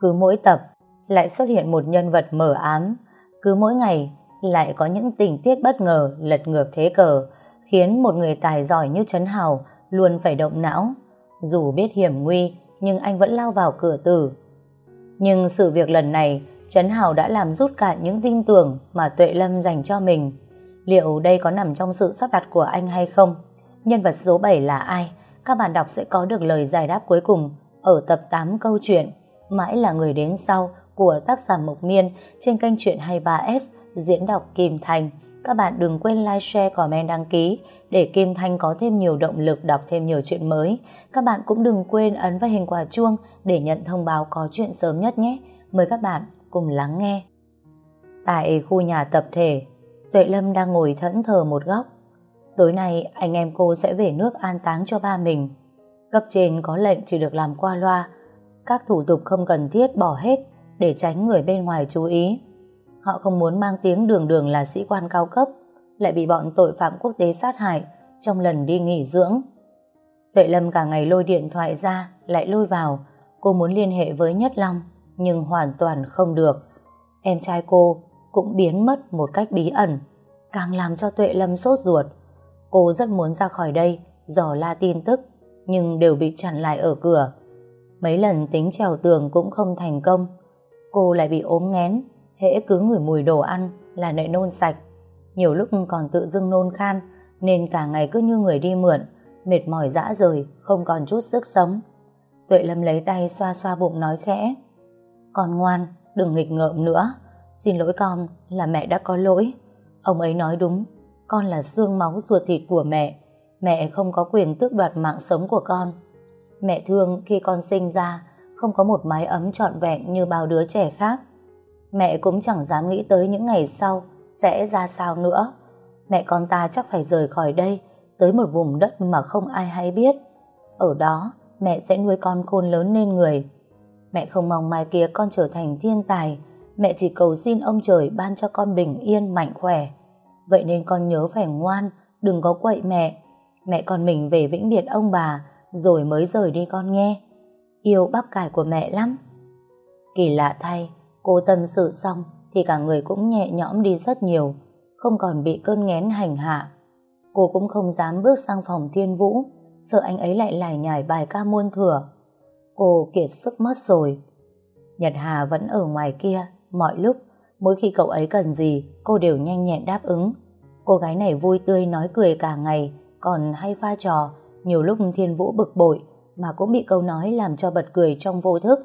Cứ mỗi tập lại xuất hiện một nhân vật mở ám. Cứ mỗi ngày lại có những tình tiết bất ngờ lật ngược thế cờ, khiến một người tài giỏi như Trấn Hào luôn phải động não. Dù biết hiểm nguy, nhưng anh vẫn lao vào cửa tử. Nhưng sự việc lần này, Trấn Hào đã làm rút cạn những tin tưởng mà Tuệ Lâm dành cho mình. Liệu đây có nằm trong sự sắp đặt của anh hay không? Nhân vật số 7 là ai? Các bạn đọc sẽ có được lời giải đáp cuối cùng ở tập 8 câu chuyện Mãi là người đến sau của tác giả Mộc Miên trên kênh truyện 23S diễn đọc Kim Thành. Các bạn đừng quên like, share, comment, đăng ký để Kim Thanh có thêm nhiều động lực đọc thêm nhiều chuyện mới. Các bạn cũng đừng quên ấn vào hình quả chuông để nhận thông báo có chuyện sớm nhất nhé. Mời các bạn cùng lắng nghe. Tại khu nhà tập thể, Tuệ Lâm đang ngồi thẫn thờ một góc. Tối nay anh em cô sẽ về nước an táng cho ba mình. Cấp trên có lệnh chỉ được làm qua loa, các thủ tục không cần thiết bỏ hết để tránh người bên ngoài chú ý. Họ không muốn mang tiếng đường đường là sĩ quan cao cấp, lại bị bọn tội phạm quốc tế sát hại trong lần đi nghỉ dưỡng. Tuệ Lâm cả ngày lôi điện thoại ra, lại lôi vào. Cô muốn liên hệ với Nhất Long, nhưng hoàn toàn không được. Em trai cô cũng biến mất một cách bí ẩn, càng làm cho Tuệ Lâm sốt ruột. Cô rất muốn ra khỏi đây, dò la tin tức, nhưng đều bị chặn lại ở cửa. Mấy lần tính trèo tường cũng không thành công. Cô lại bị ốm nghén, hễ cứ ngửi mùi đồ ăn là nệ nôn sạch. Nhiều lúc còn tự dưng nôn khan, nên cả ngày cứ như người đi mượn, mệt mỏi dã rời, không còn chút sức sống. Tuệ Lâm lấy tay xoa xoa bụng nói khẽ. Con ngoan, đừng nghịch ngợm nữa. Xin lỗi con là mẹ đã có lỗi. Ông ấy nói đúng, con là xương máu ruột thịt của mẹ. Mẹ không có quyền tước đoạt mạng sống của con. Mẹ thương khi con sinh ra không có một mái ấm trọn vẹn như bao đứa trẻ khác. Mẹ cũng chẳng dám nghĩ tới những ngày sau sẽ ra sao nữa. Mẹ con ta chắc phải rời khỏi đây tới một vùng đất mà không ai hay biết. Ở đó mẹ sẽ nuôi con khôn lớn nên người. Mẹ không mong mai kia con trở thành thiên tài mẹ chỉ cầu xin ông trời ban cho con bình yên mạnh khỏe. Vậy nên con nhớ phải ngoan, đừng có quậy mẹ. Mẹ con mình về vĩnh biệt ông bà rồi mới rời đi con nghe. Yêu bắp cải của mẹ lắm. Kỳ lạ thay, cô tâm sự xong thì cả người cũng nhẹ nhõm đi rất nhiều, không còn bị cơn nghén hành hạ. Cô cũng không dám bước sang phòng thiên vũ, sợ anh ấy lại lải nhải bài ca muôn thừa. Cô kiệt sức mất rồi. Nhật Hà vẫn ở ngoài kia, mọi lúc, mỗi khi cậu ấy cần gì, cô đều nhanh nhẹn đáp ứng. Cô gái này vui tươi nói cười cả ngày, còn hay pha trò, nhiều lúc Thiên Vũ bực bội, mà cũng bị câu nói làm cho bật cười trong vô thức.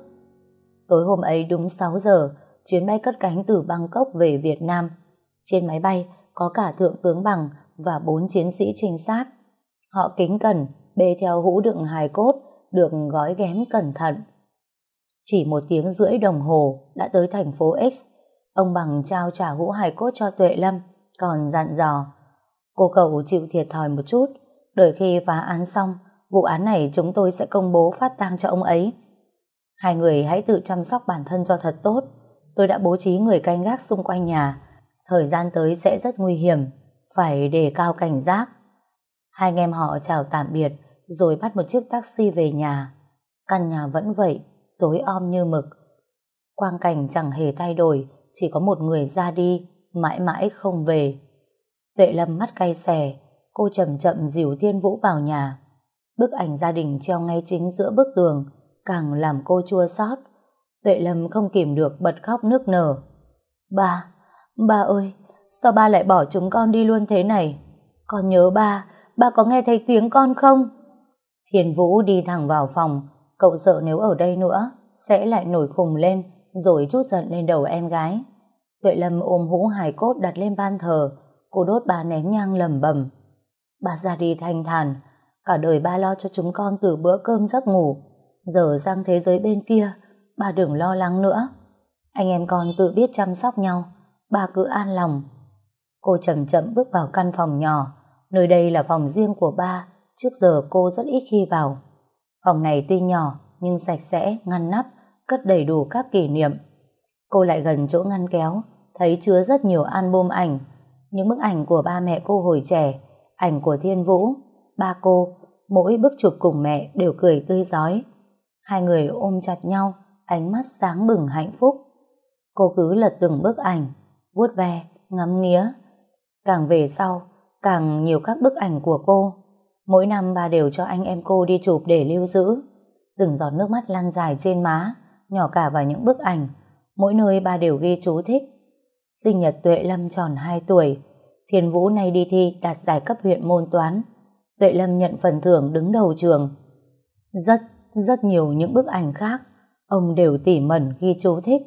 Tối hôm ấy đúng 6 giờ, chuyến bay cất cánh từ Bangkok về Việt Nam. Trên máy bay có cả thượng tướng bằng và bốn chiến sĩ trinh sát. Họ kính cẩn, bê theo hũ đựng hài cốt, được gói ghém cẩn thận. Chỉ một tiếng rưỡi đồng hồ đã tới thành phố X. Ông bằng trao trả hũ hài cốt cho Tuệ Lâm, còn dặn dò. Cô cậu chịu thiệt thòi một chút, đợi khi phá án xong, vụ án này chúng tôi sẽ công bố phát tang cho ông ấy. Hai người hãy tự chăm sóc bản thân cho thật tốt. Tôi đã bố trí người canh gác xung quanh nhà. Thời gian tới sẽ rất nguy hiểm, phải đề cao cảnh giác. Hai anh em họ chào tạm biệt, rồi bắt một chiếc taxi về nhà. Căn nhà vẫn vậy, tối om như mực. Quang cảnh chẳng hề thay đổi, chỉ có một người ra đi, mãi mãi không về. Tuệ Lâm mắt cay xè, cô chậm chậm dìu Thiên Vũ vào nhà. Bức ảnh gia đình treo ngay chính giữa bức tường, càng làm cô chua xót. Tuệ Lâm không kìm được bật khóc nước nở. Ba, ba ơi, sao ba lại bỏ chúng con đi luôn thế này? Con nhớ ba, ba có nghe thấy tiếng con không? Thiên Vũ đi thẳng vào phòng, cậu sợ nếu ở đây nữa, sẽ lại nổi khùng lên, rồi chút giận lên đầu em gái. Tuệ Lâm ôm hũ hài cốt đặt lên ban thờ, cô đốt ba nén nhang lầm bầm. Bà ra đi thanh thản, cả đời ba lo cho chúng con từ bữa cơm giấc ngủ. Giờ sang thế giới bên kia, bà đừng lo lắng nữa. Anh em con tự biết chăm sóc nhau, bà cứ an lòng. Cô chậm chậm bước vào căn phòng nhỏ, nơi đây là phòng riêng của ba, trước giờ cô rất ít khi vào. Phòng này tuy nhỏ, nhưng sạch sẽ, ngăn nắp, cất đầy đủ các kỷ niệm. Cô lại gần chỗ ngăn kéo, thấy chứa rất nhiều album ảnh, những bức ảnh của ba mẹ cô hồi trẻ, ảnh của Thiên Vũ, ba cô, mỗi bức chụp cùng mẹ đều cười tươi giói. Hai người ôm chặt nhau, ánh mắt sáng bừng hạnh phúc. Cô cứ lật từng bức ảnh, vuốt ve, ngắm nghía. Càng về sau, càng nhiều các bức ảnh của cô. Mỗi năm bà đều cho anh em cô đi chụp để lưu giữ. Từng giọt nước mắt lan dài trên má, nhỏ cả vào những bức ảnh. Mỗi nơi bà đều ghi chú thích. Sinh nhật Tuệ Lâm tròn 2 tuổi. Thiên Vũ nay đi thi đạt giải cấp huyện môn toán. Tuệ Lâm nhận phần thưởng đứng đầu trường. Rất, rất nhiều những bức ảnh khác. Ông đều tỉ mẩn ghi chú thích.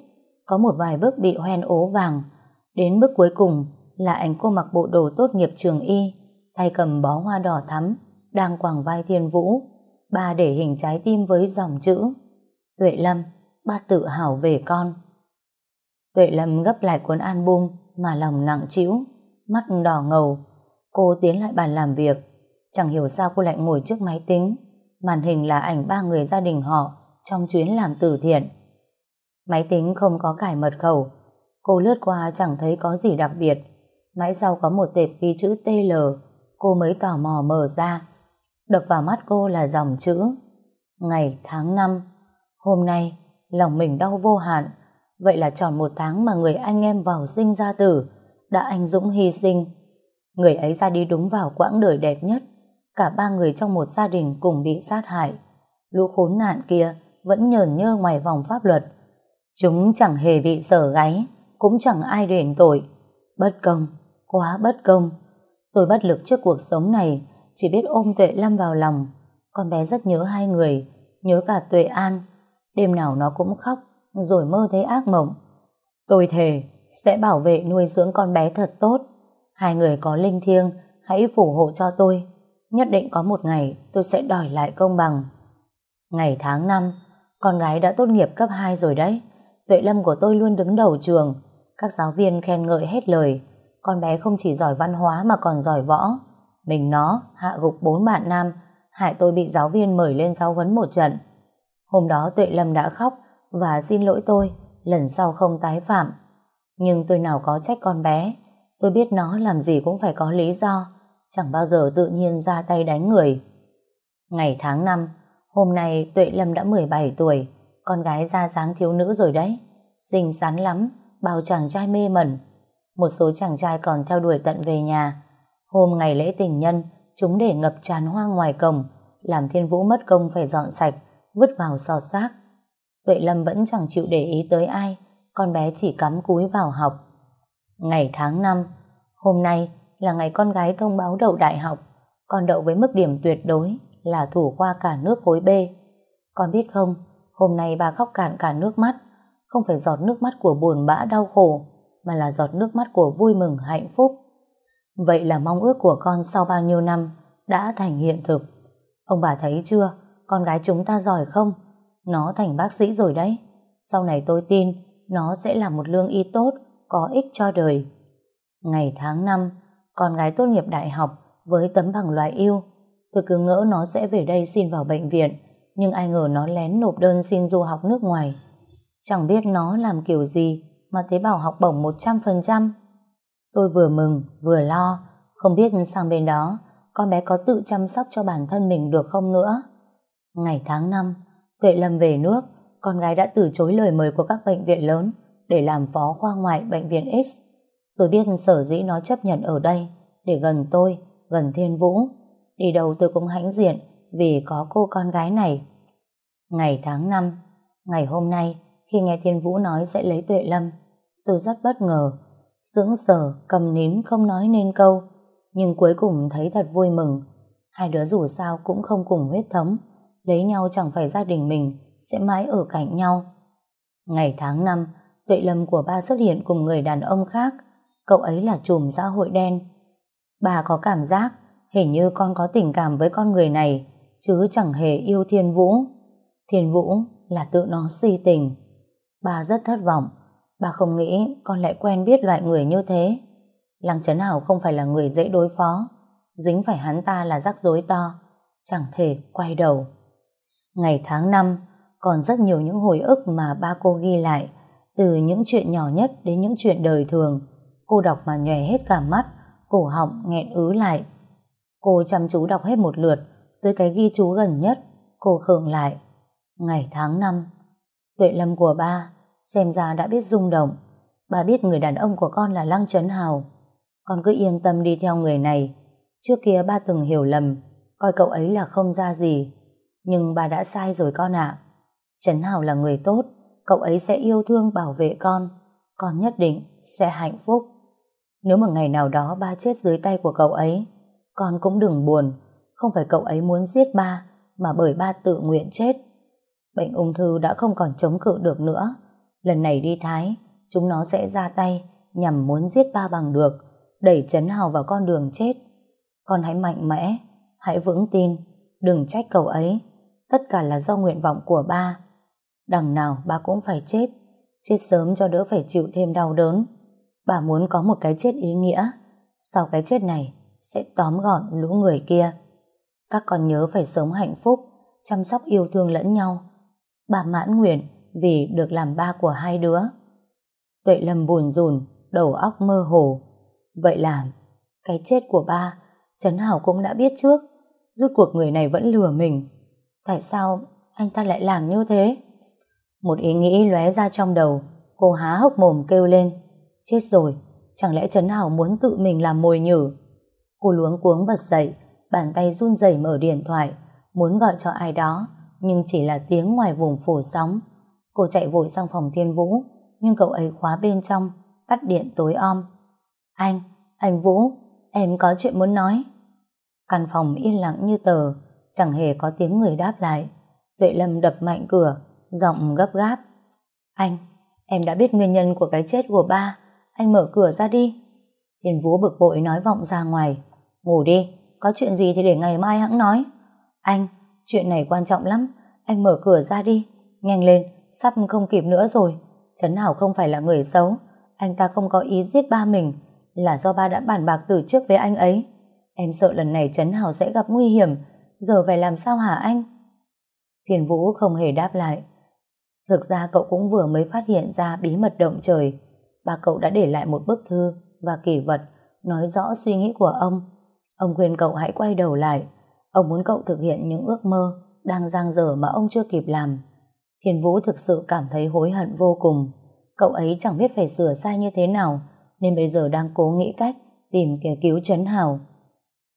Có một vài bức bị hoen ố vàng. Đến bức cuối cùng là ảnh cô mặc bộ đồ tốt nghiệp trường y, tay cầm bó hoa đỏ thắm, đang quàng vai Thiên Vũ. Ba để hình trái tim với dòng chữ Tuệ Lâm, ba tự hào về con. Tuệ Lâm gấp lại cuốn album mà lòng nặng trĩu, mắt đỏ ngầu. Cô tiến lại bàn làm việc. Chẳng hiểu sao cô lại ngồi trước máy tính. Màn hình là ảnh ba người gia đình họ trong chuyến làm từ thiện. Máy tính không có cải mật khẩu. Cô lướt qua chẳng thấy có gì đặc biệt. Mãi sau có một tệp ghi chữ TL, cô mới tò mò mở ra. Đập vào mắt cô là dòng chữ Ngày tháng năm Hôm nay, lòng mình đau vô hạn. Vậy là tròn một tháng mà người anh em vào sinh ra tử đã anh dũng hy sinh. Người ấy ra đi đúng vào quãng đời đẹp nhất. Cả ba người trong một gia đình cùng bị sát hại. Lũ khốn nạn kia vẫn nhờn nhơ ngoài vòng pháp luật. Chúng chẳng hề bị sở gáy, cũng chẳng ai đền tội. Bất công, quá bất công. Tôi bất lực trước cuộc sống này, chỉ biết ôm Tuệ Lâm vào lòng. Con bé rất nhớ hai người, nhớ cả Tuệ An. Đêm nào nó cũng khóc, rồi mơ thấy ác mộng. Tôi thề, sẽ bảo vệ nuôi dưỡng con bé thật tốt. Hai người có linh thiêng, hãy phù hộ cho tôi. Nhất định có một ngày tôi sẽ đòi lại công bằng. Ngày tháng năm, con gái đã tốt nghiệp cấp 2 rồi đấy. Tuệ Lâm của tôi luôn đứng đầu trường. Các giáo viên khen ngợi hết lời. Con bé không chỉ giỏi văn hóa mà còn giỏi võ. Mình nó hạ gục bốn bạn nam, hại tôi bị giáo viên mời lên giáo huấn một trận. Hôm đó Tuệ Lâm đã khóc và xin lỗi tôi, lần sau không tái phạm. Nhưng tôi nào có trách con bé. Tôi biết nó làm gì cũng phải có lý do, chẳng bao giờ tự nhiên ra tay đánh người. Ngày tháng năm, hôm nay Tuệ Lâm đã 17 tuổi, con gái ra dáng thiếu nữ rồi đấy. Xinh xắn lắm, bao chàng trai mê mẩn. Một số chàng trai còn theo đuổi tận về nhà. Hôm ngày lễ tình nhân, chúng để ngập tràn hoa ngoài cổng, làm thiên vũ mất công phải dọn sạch, vứt vào sọt xác. Tuệ Lâm vẫn chẳng chịu để ý tới ai, con bé chỉ cắm cúi vào học. Ngày tháng năm, hôm nay là ngày con gái thông báo đậu đại học, con đậu với mức điểm tuyệt đối là thủ khoa cả nước khối B. Con biết không, hôm nay bà khóc cạn cả nước mắt, không phải giọt nước mắt của buồn bã đau khổ, mà là giọt nước mắt của vui mừng hạnh phúc. Vậy là mong ước của con sau bao nhiêu năm đã thành hiện thực. Ông bà thấy chưa, con gái chúng ta giỏi không? Nó thành bác sĩ rồi đấy. Sau này tôi tin nó sẽ là một lương y tốt, có ích cho đời. Ngày tháng năm, con gái tốt nghiệp đại học với tấm bằng loại yêu. Tôi cứ ngỡ nó sẽ về đây xin vào bệnh viện, nhưng ai ngờ nó lén nộp đơn xin du học nước ngoài. Chẳng biết nó làm kiểu gì mà tế bào học bổng 100%. Tôi vừa mừng, vừa lo, không biết sang bên đó con bé có tự chăm sóc cho bản thân mình được không nữa. Ngày tháng năm, Tuệ Lâm về nước, con gái đã từ chối lời mời của các bệnh viện lớn để làm phó khoa ngoại bệnh viện X. Tôi biết sở dĩ nó chấp nhận ở đây để gần tôi, gần Thiên Vũ. Đi đâu tôi cũng hãnh diện vì có cô con gái này. Ngày tháng năm, ngày hôm nay khi nghe Thiên Vũ nói sẽ lấy Tuệ Lâm, tôi rất bất ngờ, sững sờ, cầm nín không nói nên câu, nhưng cuối cùng thấy thật vui mừng. Hai đứa dù sao cũng không cùng huyết thống, lấy nhau chẳng phải gia đình mình sẽ mãi ở cạnh nhau. Ngày tháng năm, Tuệ Lâm của ba xuất hiện cùng người đàn ông khác, cậu ấy là chùm xã hội đen. Bà có cảm giác hình như con có tình cảm với con người này, chứ chẳng hề yêu Thiên Vũ. Thiên Vũ là tự nó si tình. Bà rất thất vọng, bà không nghĩ con lại quen biết loại người như thế. Lăng Trấn Hảo không phải là người dễ đối phó, dính phải hắn ta là rắc rối to, chẳng thể quay đầu. Ngày tháng năm, còn rất nhiều những hồi ức mà ba cô ghi lại, từ những chuyện nhỏ nhất đến những chuyện đời thường. Cô đọc mà nhòe hết cả mắt, cổ họng nghẹn ứ lại. Cô chăm chú đọc hết một lượt, tới cái ghi chú gần nhất, cô khựng lại. Ngày tháng năm, Tuệ lâm của ba, xem ra đã biết rung động. Ba biết người đàn ông của con là Lăng Trấn Hào. Con cứ yên tâm đi theo người này. Trước kia ba từng hiểu lầm, coi cậu ấy là không ra gì. Nhưng ba đã sai rồi con ạ. Trấn Hào là người tốt, cậu ấy sẽ yêu thương bảo vệ con. Con nhất định sẽ hạnh phúc. Nếu một ngày nào đó ba chết dưới tay của cậu ấy, con cũng đừng buồn. Không phải cậu ấy muốn giết ba, mà bởi ba tự nguyện chết. Bệnh ung thư đã không còn chống cự được nữa. Lần này đi Thái, chúng nó sẽ ra tay nhằm muốn giết ba bằng được, đẩy Trấn Hào vào con đường chết. Con hãy mạnh mẽ, hãy vững tin, đừng trách cậu ấy. Tất cả là do nguyện vọng của ba. Đằng nào bà cũng phải chết, chết sớm cho đỡ phải chịu thêm đau đớn. Bà muốn có một cái chết ý nghĩa, sau cái chết này sẽ tóm gọn lũ người kia. Các con nhớ phải sống hạnh phúc, chăm sóc yêu thương lẫn nhau. Bà mãn nguyện vì được làm ba của hai đứa. Tuệ Lâm buồn rùn, đầu óc mơ hồ. Vậy là cái chết của ba, Trấn Hảo cũng đã biết trước. Rút cuộc người này vẫn lừa mình. Tại sao anh ta lại làm như thế? Một ý nghĩ lóe ra trong đầu, cô há hốc mồm kêu lên. Chết rồi, chẳng lẽ Trấn Hảo muốn tự mình làm mồi nhử? Cô luống cuống bật dậy, bàn tay run rẩy mở điện thoại, muốn gọi cho ai đó, nhưng chỉ là tiếng ngoài vùng phủ sóng. Cô chạy vội sang phòng Thiên Vũ, nhưng cậu ấy khóa bên trong, tắt điện tối om. Anh, anh Vũ, em có chuyện muốn nói. Căn phòng yên lặng như tờ, chẳng hề có tiếng người đáp lại. Tuệ Lâm đập mạnh cửa, giọng gấp gáp. Anh, em đã biết nguyên nhân của cái chết của ba, anh mở cửa ra đi. Thiên Vũ bực bội nói vọng ra ngoài. Ngủ đi, có chuyện gì thì để ngày mai hãng nói. Anh, chuyện này quan trọng lắm, anh mở cửa ra đi. Nhanh lên, sắp không kịp nữa rồi. Trấn Hảo không phải là người xấu, anh ta không có ý giết ba mình, là do ba đã bàn bạc từ trước với anh ấy. Em sợ lần này Trấn Hảo sẽ gặp nguy hiểm, giờ phải làm sao hả anh? Thiền Vũ không hề đáp lại. Thực ra cậu cũng vừa mới phát hiện ra bí mật động trời. bà cậu đã để lại một bức thư và kỷ vật nói rõ suy nghĩ của ông. Ông khuyên cậu hãy quay đầu lại. Ông muốn cậu thực hiện những ước mơ đang giang dở mà ông chưa kịp làm. Thiên Vũ thực sự cảm thấy hối hận vô cùng. Cậu ấy chẳng biết phải sửa sai như thế nào, nên bây giờ đang cố nghĩ cách tìm kẻ cứu Trấn Hào.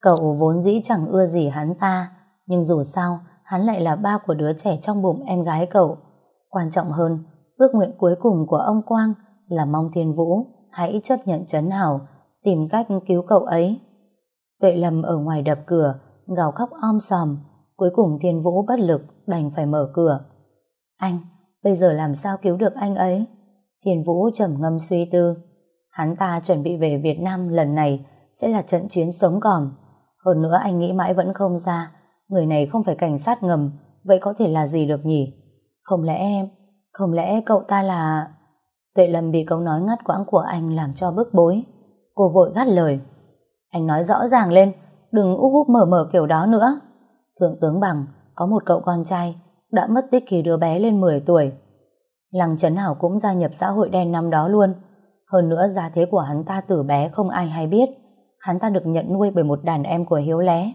Cậu vốn dĩ chẳng ưa gì hắn ta, nhưng dù sao, hắn lại là ba của đứa trẻ trong bụng em gái cậu. Quan trọng hơn, ước nguyện cuối cùng của ông Quang là mong Thiên Vũ hãy chấp nhận Trấn hảo, tìm cách cứu cậu ấy. Tuệ Lâm ở ngoài đập cửa, gào khóc om sòm, cuối cùng Thiên Vũ bất lực đành phải mở cửa. Anh, bây giờ làm sao cứu được anh ấy? Thiên Vũ trầm ngâm suy tư. Hắn ta chuẩn bị về Việt Nam lần này sẽ là trận chiến sống còn. Hơn nữa anh nghĩ mãi vẫn không ra. Người này không phải cảnh sát ngầm, vậy có thể là gì được nhỉ? Không lẽ em, không lẽ cậu ta là... Tuệ Lâm bị câu nói ngắt quãng của anh làm cho bức bối. Cô vội gắt lời. Anh nói rõ ràng lên, đừng úp úp mở mở kiểu đó nữa. Thượng tướng Bằng có một cậu con trai đã mất tích khi đứa bé lên 10 tuổi. Lăng Trấn Hảo cũng gia nhập xã hội đen năm đó luôn. Hơn nữa gia thế của hắn ta từ bé không ai hay biết. Hắn ta được nhận nuôi bởi một đàn em của Hiếu Lé.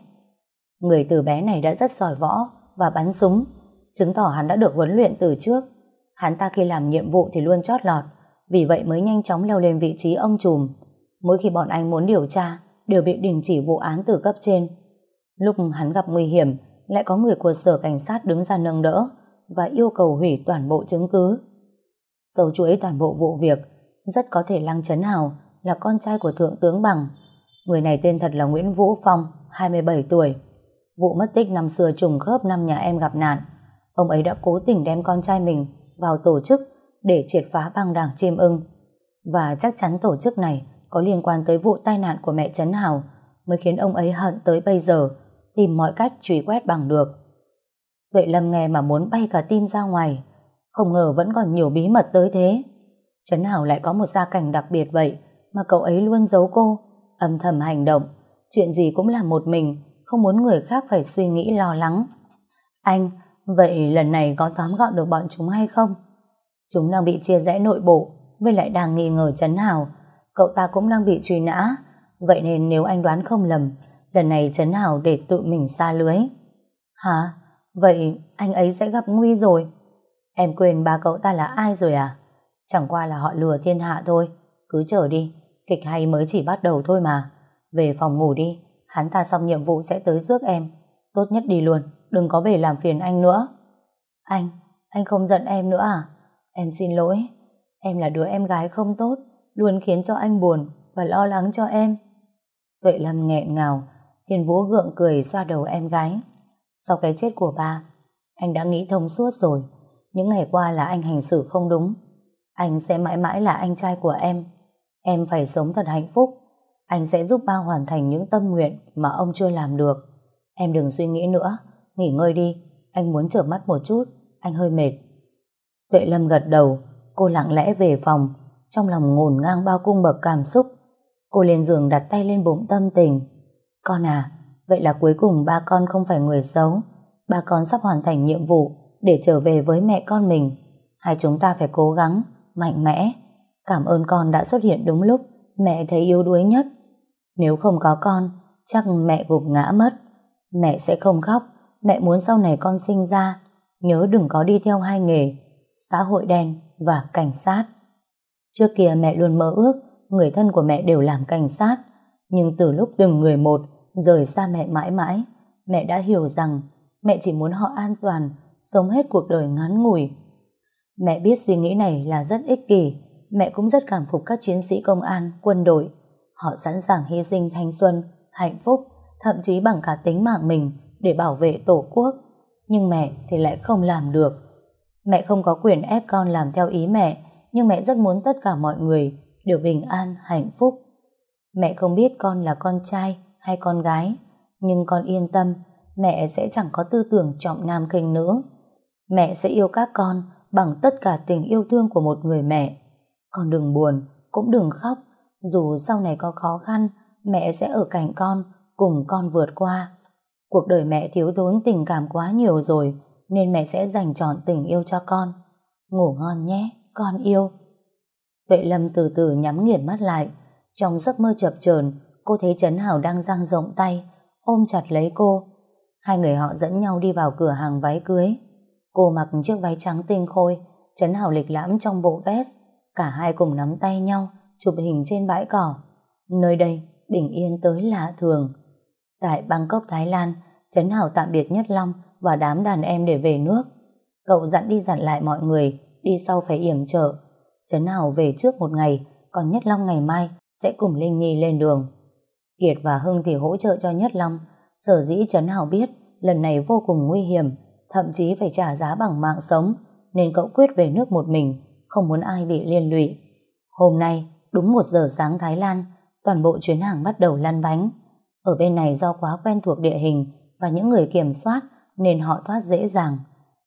Người từ bé này đã rất giỏi võ và bắn súng, chứng tỏ hắn đã được huấn luyện từ trước. Hắn ta khi làm nhiệm vụ thì luôn chót lọt, vì vậy mới nhanh chóng leo lên vị trí ông trùm. Mỗi khi bọn anh muốn điều tra, đều bị đình chỉ vụ án từ cấp trên. Lúc hắn gặp nguy hiểm, lại có người của sở cảnh sát đứng ra nâng đỡ và yêu cầu hủy toàn bộ chứng cứ. Sâu chuỗi toàn bộ vụ việc, rất có thể Lăng Trấn Hào là con trai của Thượng tướng Bằng. Người này tên thật là Nguyễn Vũ Phong, 27 tuổi. Vụ mất tích năm xưa trùng khớp năm nhà em gặp nạn. Ông ấy đã cố tình đem con trai mình vào tổ chức để triệt phá băng đảng chim ưng. Và chắc chắn tổ chức này có liên quan tới vụ tai nạn của mẹ Trấn Hào mới khiến ông ấy hận tới bây giờ tìm mọi cách truy quét bằng được. Tuệ Lâm nghe mà muốn bay cả tim ra ngoài, không ngờ vẫn còn nhiều bí mật tới thế. Trấn Hào lại có một gia cảnh đặc biệt vậy, mà cậu ấy luôn giấu cô, âm thầm hành động, chuyện gì cũng làm một mình, không muốn người khác phải suy nghĩ lo lắng. Anh, vậy lần này có tóm gọn được bọn chúng hay không? Chúng đang bị chia rẽ nội bộ, với lại đang nghi ngờ Trấn hào, cậu ta cũng đang bị truy nã, vậy nên nếu anh đoán không lầm, lần này Trấn hào để tự mình xa lưới. Hả? Vậy anh ấy sẽ gặp nguy rồi. Em quên ba cậu ta là ai rồi à? Chẳng qua là họ lừa thiên hạ thôi. Cứ chờ đi, kịch hay mới chỉ bắt đầu thôi mà. Về phòng ngủ đi, hắn ta xong nhiệm vụ sẽ tới rước em. Tốt nhất đi luôn, đừng có về làm phiền anh nữa. Anh, anh không giận em nữa à? Em xin lỗi. Em là đứa em gái không tốt, luôn khiến cho anh buồn và lo lắng cho em. Tuệ Lâm nghẹn ngào, Thiên Vũ gượng cười xoa đầu em gái. Sau cái chết của ba, anh đã nghĩ thông suốt rồi. Những ngày qua là anh hành xử không đúng. Anh sẽ mãi mãi là anh trai của em. Em phải sống thật hạnh phúc. Anh sẽ giúp ba hoàn thành những tâm nguyện mà ông chưa làm được. Em đừng suy nghĩ nữa. Nghỉ ngơi đi. Anh muốn trở mắt một chút. Anh hơi mệt. Tuệ Lâm gật đầu. Cô lặng lẽ về phòng. Trong lòng ngổn ngang bao cung bậc cảm xúc. Cô lên giường đặt tay lên bụng tâm tình. Con à, vậy là cuối cùng ba con không phải người xấu. Ba con sắp hoàn thành nhiệm vụ để trở về với mẹ con mình. Hai chúng ta phải cố gắng, mạnh mẽ. Cảm ơn con đã xuất hiện đúng lúc mẹ thấy yếu đuối nhất. Nếu không có con, chắc mẹ gục ngã mất. Mẹ sẽ không khóc, mẹ muốn sau này con sinh ra, nhớ đừng có đi theo hai nghề, xã hội đen và cảnh sát. Trước kia mẹ luôn mơ ước người thân của mẹ đều làm cảnh sát, nhưng từ lúc từng người một rời xa mẹ mãi mãi, mẹ đã hiểu rằng mẹ chỉ muốn họ an toàn, sống hết cuộc đời ngắn ngủi. Mẹ biết suy nghĩ này là rất ích kỷ, mẹ cũng rất cảm phục các chiến sĩ công an, quân đội. Họ sẵn sàng hy sinh thanh xuân, hạnh phúc, thậm chí bằng cả tính mạng mình để bảo vệ tổ quốc. Nhưng mẹ thì lại không làm được. Mẹ không có quyền ép con làm theo ý mẹ, nhưng mẹ rất muốn tất cả mọi người đều bình an, hạnh phúc. Mẹ không biết con là con trai hay con gái, nhưng con yên tâm, mẹ sẽ chẳng có tư tưởng trọng nam khinh nữ. Mẹ sẽ yêu các con bằng tất cả tình yêu thương của một người mẹ. Con đừng buồn, cũng đừng khóc, dù sau này có khó khăn, mẹ sẽ ở cạnh con, cùng con vượt qua. Cuộc đời mẹ thiếu thốn tình cảm quá nhiều rồi, nên mẹ sẽ dành trọn tình yêu cho con. Ngủ ngon nhé, con yêu. Tuệ Lâm từ từ nhắm nghiền mắt lại. Trong giấc mơ chập chờn, cô thấy Trấn Hảo đang giang rộng tay, ôm chặt lấy cô. Hai người họ dẫn nhau đi vào cửa hàng váy cưới. Cô mặc chiếc váy trắng tinh khôi, Trấn Hảo lịch lãm trong bộ vest. Cả hai cùng nắm tay nhau, chụp hình trên bãi cỏ. Nơi đây, bình yên tới lạ thường. Tại Bangkok, Thái Lan, Trấn Hảo tạm biệt Nhất Long và đám đàn em để về nước. Cậu dặn đi dặn lại mọi người, đi sau phải yểm trợ. Trấn Hảo về trước một ngày, còn Nhất Long ngày mai sẽ cùng Linh Nhi lên đường. Kiệt và Hưng thì hỗ trợ cho Nhất Long. Sở dĩ Trấn Hảo biết lần này vô cùng nguy hiểm, thậm chí phải trả giá bằng mạng sống, nên cậu quyết về nước một mình, không muốn ai bị liên lụy. Hôm nay, đúng một giờ sáng Thái Lan, toàn bộ chuyến hàng bắt đầu lăn bánh. Ở bên này do quá quen thuộc địa hình và những người kiểm soát nên họ thoát dễ dàng.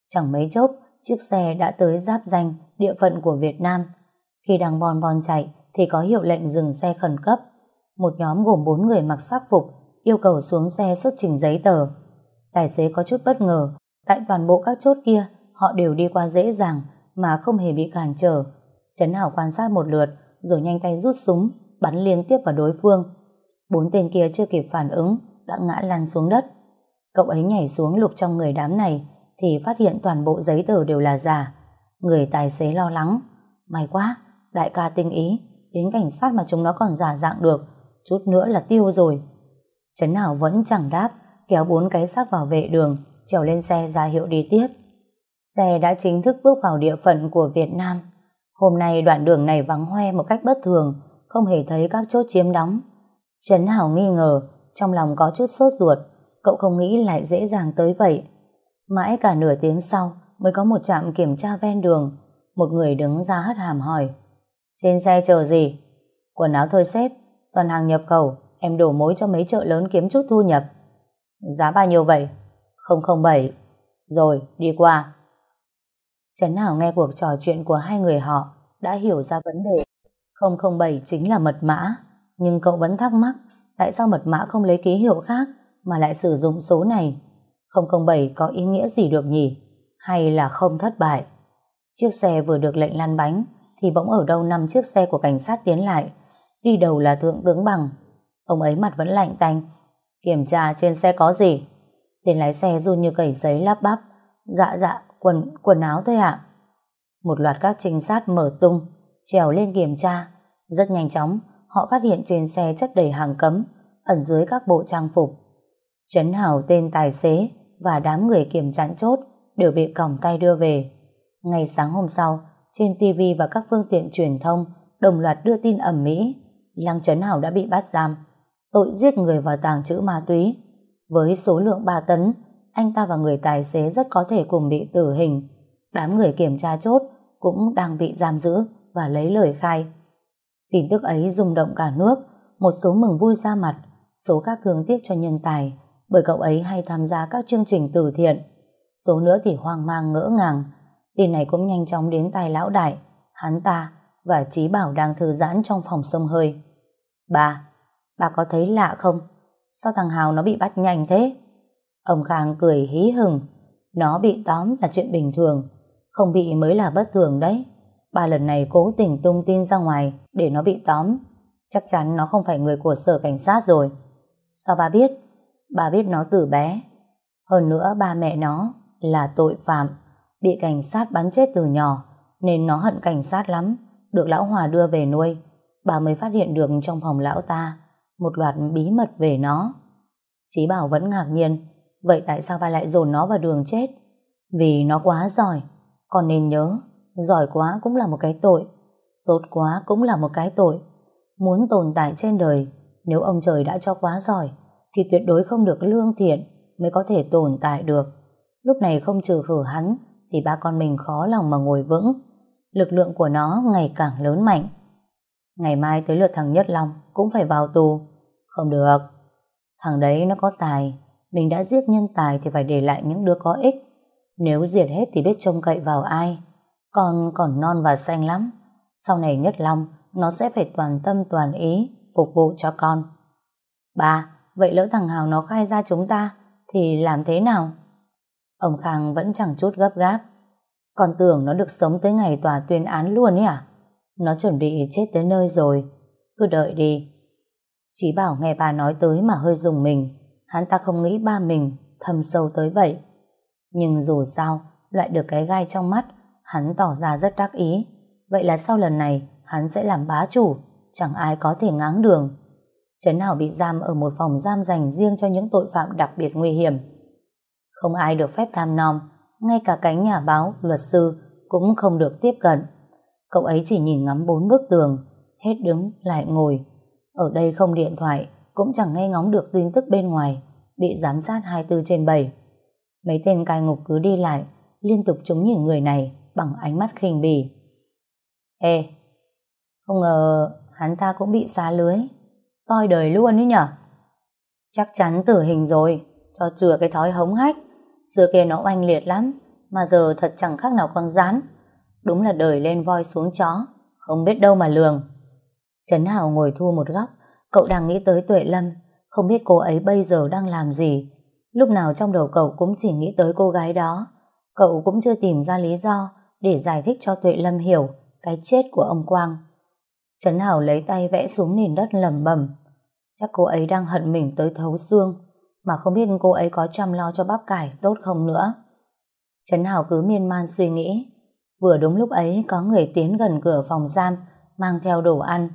Chẳng mấy chốc, chiếc xe đã tới giáp danh địa phận của Việt Nam. Khi đang bon bon chạy thì có hiệu lệnh dừng xe khẩn cấp. Một nhóm gồm bốn người mặc sắc phục yêu cầu xuống xe xuất trình giấy tờ. Tài xế có chút bất ngờ, tại toàn bộ các chốt kia họ đều đi qua dễ dàng mà không hề bị cản trở. Trấn Hảo quan sát một lượt rồi nhanh tay rút súng bắn liên tiếp vào đối phương. Bốn tên kia chưa kịp phản ứng đã ngã lăn xuống đất. Cậu ấy nhảy xuống lục trong người đám này thì phát hiện toàn bộ giấy tờ đều là giả. Người tài xế lo lắng. May quá, đại ca tinh ý, đến cảnh sát mà chúng nó còn giả dạng được, chút nữa là tiêu rồi. Trấn nào vẫn chẳng đáp, kéo bốn cái xác vào vệ đường, trèo lên xe ra hiệu đi tiếp. Xe đã chính thức bước vào địa phận của Việt Nam. Hôm nay đoạn đường này vắng hoe một cách bất thường, không hề thấy các chốt chiếm đóng. Trấn Hảo nghi ngờ, trong lòng có chút sốt ruột, cậu không nghĩ lại dễ dàng tới vậy. Mãi cả nửa tiếng sau mới có một trạm kiểm tra ven đường, một người đứng ra hất hàm hỏi. Trên xe chờ gì? Quần áo thôi xếp, toàn hàng nhập khẩu, em đổ mối cho mấy chợ lớn kiếm chút thu nhập. Giá bao nhiêu vậy? 007. Rồi, đi qua. Trấn Hảo nghe cuộc trò chuyện của hai người họ đã hiểu ra vấn đề. 007 chính là mật mã, nhưng cậu vẫn thắc mắc tại sao mật mã không lấy ký hiệu khác mà lại sử dụng số này. 007 có ý nghĩa gì được nhỉ? Hay là không thất bại? Chiếc xe vừa được lệnh lăn bánh thì bỗng ở đâu năm chiếc xe của cảnh sát tiến lại. Đi đầu là thượng tướng bằng. Ông ấy mặt vẫn lạnh tanh. Kiểm tra trên xe có gì? Tên lái xe run như cầy giấy lắp bắp. Dạ dạ, quần quần áo thôi ạ. Một loạt các trinh sát mở tung, trèo lên kiểm tra. Rất nhanh chóng, họ phát hiện trên xe chất đầy hàng cấm, ẩn dưới các bộ trang phục. Trấn Hảo tên tài xế và đám người kiểm chặn chốt đều bị còng tay đưa về. Ngày sáng hôm sau, trên TV và các phương tiện truyền thông đồng loạt đưa tin ẩm mỹ Lăng Trấn Hảo đã bị bắt giam tội giết người và tàng trữ ma túy. Với số lượng 3 tấn, anh ta và người tài xế rất có thể cùng bị tử hình. Đám người kiểm tra chốt cũng đang bị giam giữ và lấy lời khai. Tin tức ấy rung động cả nước, một số mừng vui ra mặt, số khác thương tiếc cho nhân tài, bởi cậu ấy hay tham gia các chương trình từ thiện. Số nữa thì hoang mang ngỡ ngàng. Tin này cũng nhanh chóng đến tai lão đại, hắn ta và Trí Bảo đang thư giãn trong phòng sông hơi. Bà, bà có thấy lạ không? Sao thằng Hào nó bị bắt nhanh thế? Ông Khang cười hí hừng. Nó bị tóm là chuyện bình thường, không bị mới là bất thường đấy. Bà lần này cố tình tung tin ra ngoài để nó bị tóm. Chắc chắn nó không phải người của sở cảnh sát rồi. Sao bà biết? Bà biết nó từ bé. Hơn nữa ba mẹ nó là tội phạm, bị cảnh sát bắn chết từ nhỏ, nên nó hận cảnh sát lắm, được lão Hòa đưa về nuôi. Bà mới phát hiện được trong phòng lão ta một loạt bí mật về nó. Chí Bảo vẫn ngạc nhiên, vậy tại sao ba lại dồn nó vào đường chết? Vì nó quá giỏi, còn nên nhớ, giỏi quá cũng là một cái tội, tốt quá cũng là một cái tội. Muốn tồn tại trên đời, nếu ông trời đã cho quá giỏi, thì tuyệt đối không được lương thiện mới có thể tồn tại được. Lúc này không trừ khử hắn, thì ba con mình khó lòng mà ngồi vững. Lực lượng của nó ngày càng lớn mạnh. Ngày mai tới lượt thằng Nhất Long cũng phải vào tù. Không được. Thằng đấy nó có tài. Mình đã giết nhân tài thì phải để lại những đứa có ích. Nếu diệt hết thì biết trông cậy vào ai. Con còn non và xanh lắm. Sau này Nhất Long nó sẽ phải toàn tâm toàn ý phục vụ cho con. Ba, vậy lỡ thằng Hào nó khai ra chúng ta thì làm thế nào? Ông Khang vẫn chẳng chút gấp gáp. Con tưởng nó được sống tới ngày tòa tuyên án luôn ấy à? Nó chuẩn bị chết tới nơi rồi. Cứ đợi đi. Chí bảo nghe bà nói tới mà hơi dùng mình. Hắn ta không nghĩ ba mình thâm sâu tới vậy. Nhưng dù sao, loại được cái gai trong mắt, hắn tỏ ra rất đắc ý. Vậy là sau lần này, hắn sẽ làm bá chủ, chẳng ai có thể ngáng đường. Trấn Hảo bị giam ở một phòng giam dành riêng cho những tội phạm đặc biệt nguy hiểm. Không ai được phép tham nom, ngay cả cánh nhà báo, luật sư cũng không được tiếp cận. Cậu ấy chỉ nhìn ngắm bốn bức tường, hết đứng lại ngồi. Ở đây không điện thoại, cũng chẳng nghe ngóng được tin tức bên ngoài, bị giám sát 24 trên 7. Mấy tên cai ngục cứ đi lại, liên tục chúng nhìn người này bằng ánh mắt khinh bỉ. Ê, không ngờ hắn ta cũng bị xá lưới. Toi đời luôn ấy nhở? Chắc chắn tử hình rồi, cho chừa cái thói hống hách. Xưa kia nó oanh liệt lắm, mà giờ thật chẳng khác nào con rán. Đúng là đời lên voi xuống chó, không biết đâu mà lường. Trấn Hào ngồi thu một góc, cậu đang nghĩ tới Tuệ Lâm, không biết cô ấy bây giờ đang làm gì. Lúc nào trong đầu cậu cũng chỉ nghĩ tới cô gái đó. Cậu cũng chưa tìm ra lý do để giải thích cho Tuệ Lâm hiểu cái chết của ông Quang. Trấn Hào lấy tay vẽ xuống nền đất lầm bầm. Chắc cô ấy đang hận mình tới thấu xương, mà không biết cô ấy có chăm lo cho bắp cải tốt không nữa. Trấn Hào cứ miên man suy nghĩ, Vừa đúng lúc ấy có người tiến gần cửa phòng giam mang theo đồ ăn.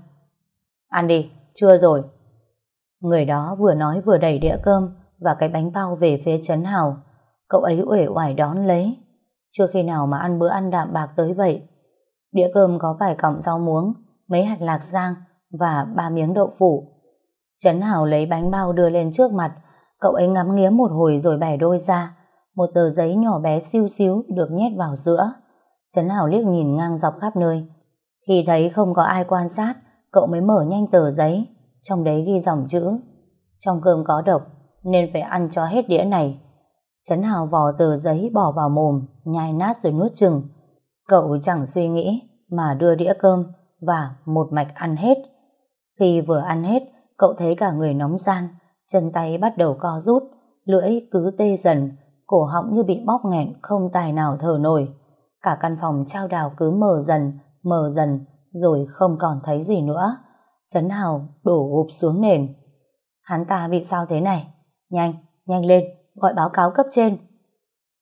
Ăn đi, chưa rồi. Người đó vừa nói vừa đẩy đĩa cơm và cái bánh bao về phía Trấn Hào. Cậu ấy uể oải đón lấy. Chưa khi nào mà ăn bữa ăn đạm bạc tới vậy. Đĩa cơm có vài cọng rau muống, mấy hạt lạc rang và ba miếng đậu phụ. Trấn Hào lấy bánh bao đưa lên trước mặt, cậu ấy ngắm nghía một hồi rồi bẻ đôi ra. Một tờ giấy nhỏ bé siêu xíu được nhét vào giữa. Trấn Hảo liếc nhìn ngang dọc khắp nơi. Khi thấy không có ai quan sát, cậu mới mở nhanh tờ giấy, trong đấy ghi dòng chữ. Trong cơm có độc, nên phải ăn cho hết đĩa này. Trấn Hào vò tờ giấy bỏ vào mồm, nhai nát rồi nuốt chừng. Cậu chẳng suy nghĩ, mà đưa đĩa cơm và một mạch ăn hết. Khi vừa ăn hết, cậu thấy cả người nóng gian, chân tay bắt đầu co rút, lưỡi cứ tê dần, cổ họng như bị bóp nghẹn không tài nào thở nổi. Cả căn phòng trao đào cứ mờ dần, mờ dần, rồi không còn thấy gì nữa. Trấn Hào đổ gục xuống nền. Hắn ta bị sao thế này? Nhanh, nhanh lên, gọi báo cáo cấp trên.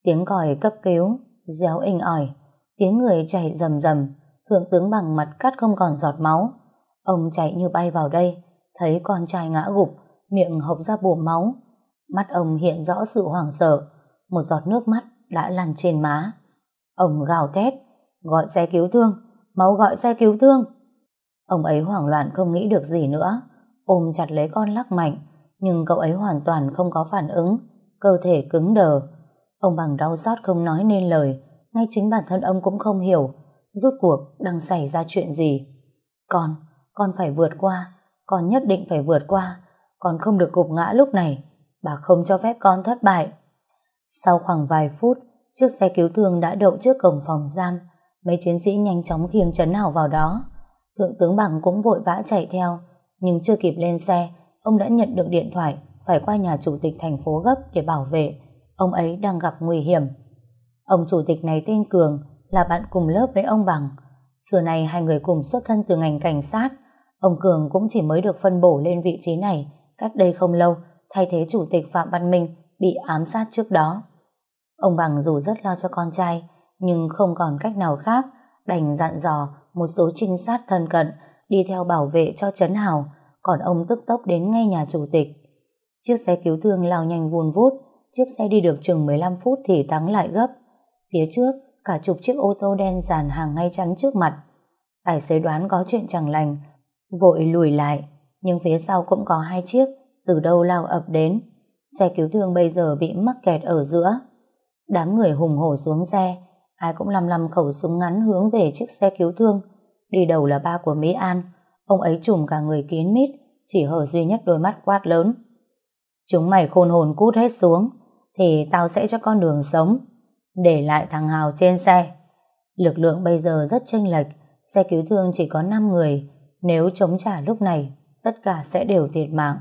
Tiếng còi cấp cứu, réo inh ỏi. Tiếng người chạy rầm rầm, thượng tướng bằng mặt cắt không còn giọt máu. Ông chạy như bay vào đây, thấy con trai ngã gục, miệng hộc ra bùa máu. Mắt ông hiện rõ sự hoảng sợ, một giọt nước mắt đã lăn trên má. Ông gào thét, gọi xe cứu thương, máu gọi xe cứu thương. Ông ấy hoảng loạn không nghĩ được gì nữa, ôm chặt lấy con lắc mạnh, nhưng cậu ấy hoàn toàn không có phản ứng, cơ thể cứng đờ. Ông bằng đau xót không nói nên lời, ngay chính bản thân ông cũng không hiểu, rút cuộc đang xảy ra chuyện gì. Con, con phải vượt qua, con nhất định phải vượt qua, con không được gục ngã lúc này, bà không cho phép con thất bại. Sau khoảng vài phút, chiếc xe cứu thương đã đậu trước cổng phòng giam, mấy chiến sĩ nhanh chóng khiêng Trấn Hảo vào đó. Thượng tướng Bằng cũng vội vã chạy theo, nhưng chưa kịp lên xe, ông đã nhận được điện thoại phải qua nhà chủ tịch thành phố gấp để bảo vệ. Ông ấy đang gặp nguy hiểm. Ông chủ tịch này tên Cường, là bạn cùng lớp với ông Bằng. Xưa này hai người cùng xuất thân từ ngành cảnh sát. Ông Cường cũng chỉ mới được phân bổ lên vị trí này cách đây không lâu, thay thế chủ tịch Phạm Văn Minh bị ám sát trước đó. Ông Bằng dù rất lo cho con trai, nhưng không còn cách nào khác, đành dặn dò một số trinh sát thân cận đi theo bảo vệ cho Trấn Hào, còn ông tức tốc đến ngay nhà chủ tịch. Chiếc xe cứu thương lao nhanh vun vút, chiếc xe đi được chừng 15 phút thì thắng lại gấp. Phía trước, cả chục chiếc ô tô đen dàn hàng ngay chắn trước mặt. Tài xế đoán có chuyện chẳng lành, vội lùi lại, nhưng phía sau cũng có hai chiếc, từ đâu lao ập đến. Xe cứu thương bây giờ bị mắc kẹt ở giữa. Đám người hùng hổ xuống xe, ai cũng lăm lăm khẩu súng ngắn hướng về chiếc xe cứu thương. Đi đầu là ba của Mỹ An, ông ấy trùm cả người kín mít, chỉ hở duy nhất đôi mắt quát lớn. Chúng mày khôn hồn cút hết xuống, thì tao sẽ cho con đường sống, để lại thằng Hào trên xe. Lực lượng bây giờ rất chênh lệch, xe cứu thương chỉ có 5 người, nếu chống trả lúc này, tất cả sẽ đều thiệt mạng.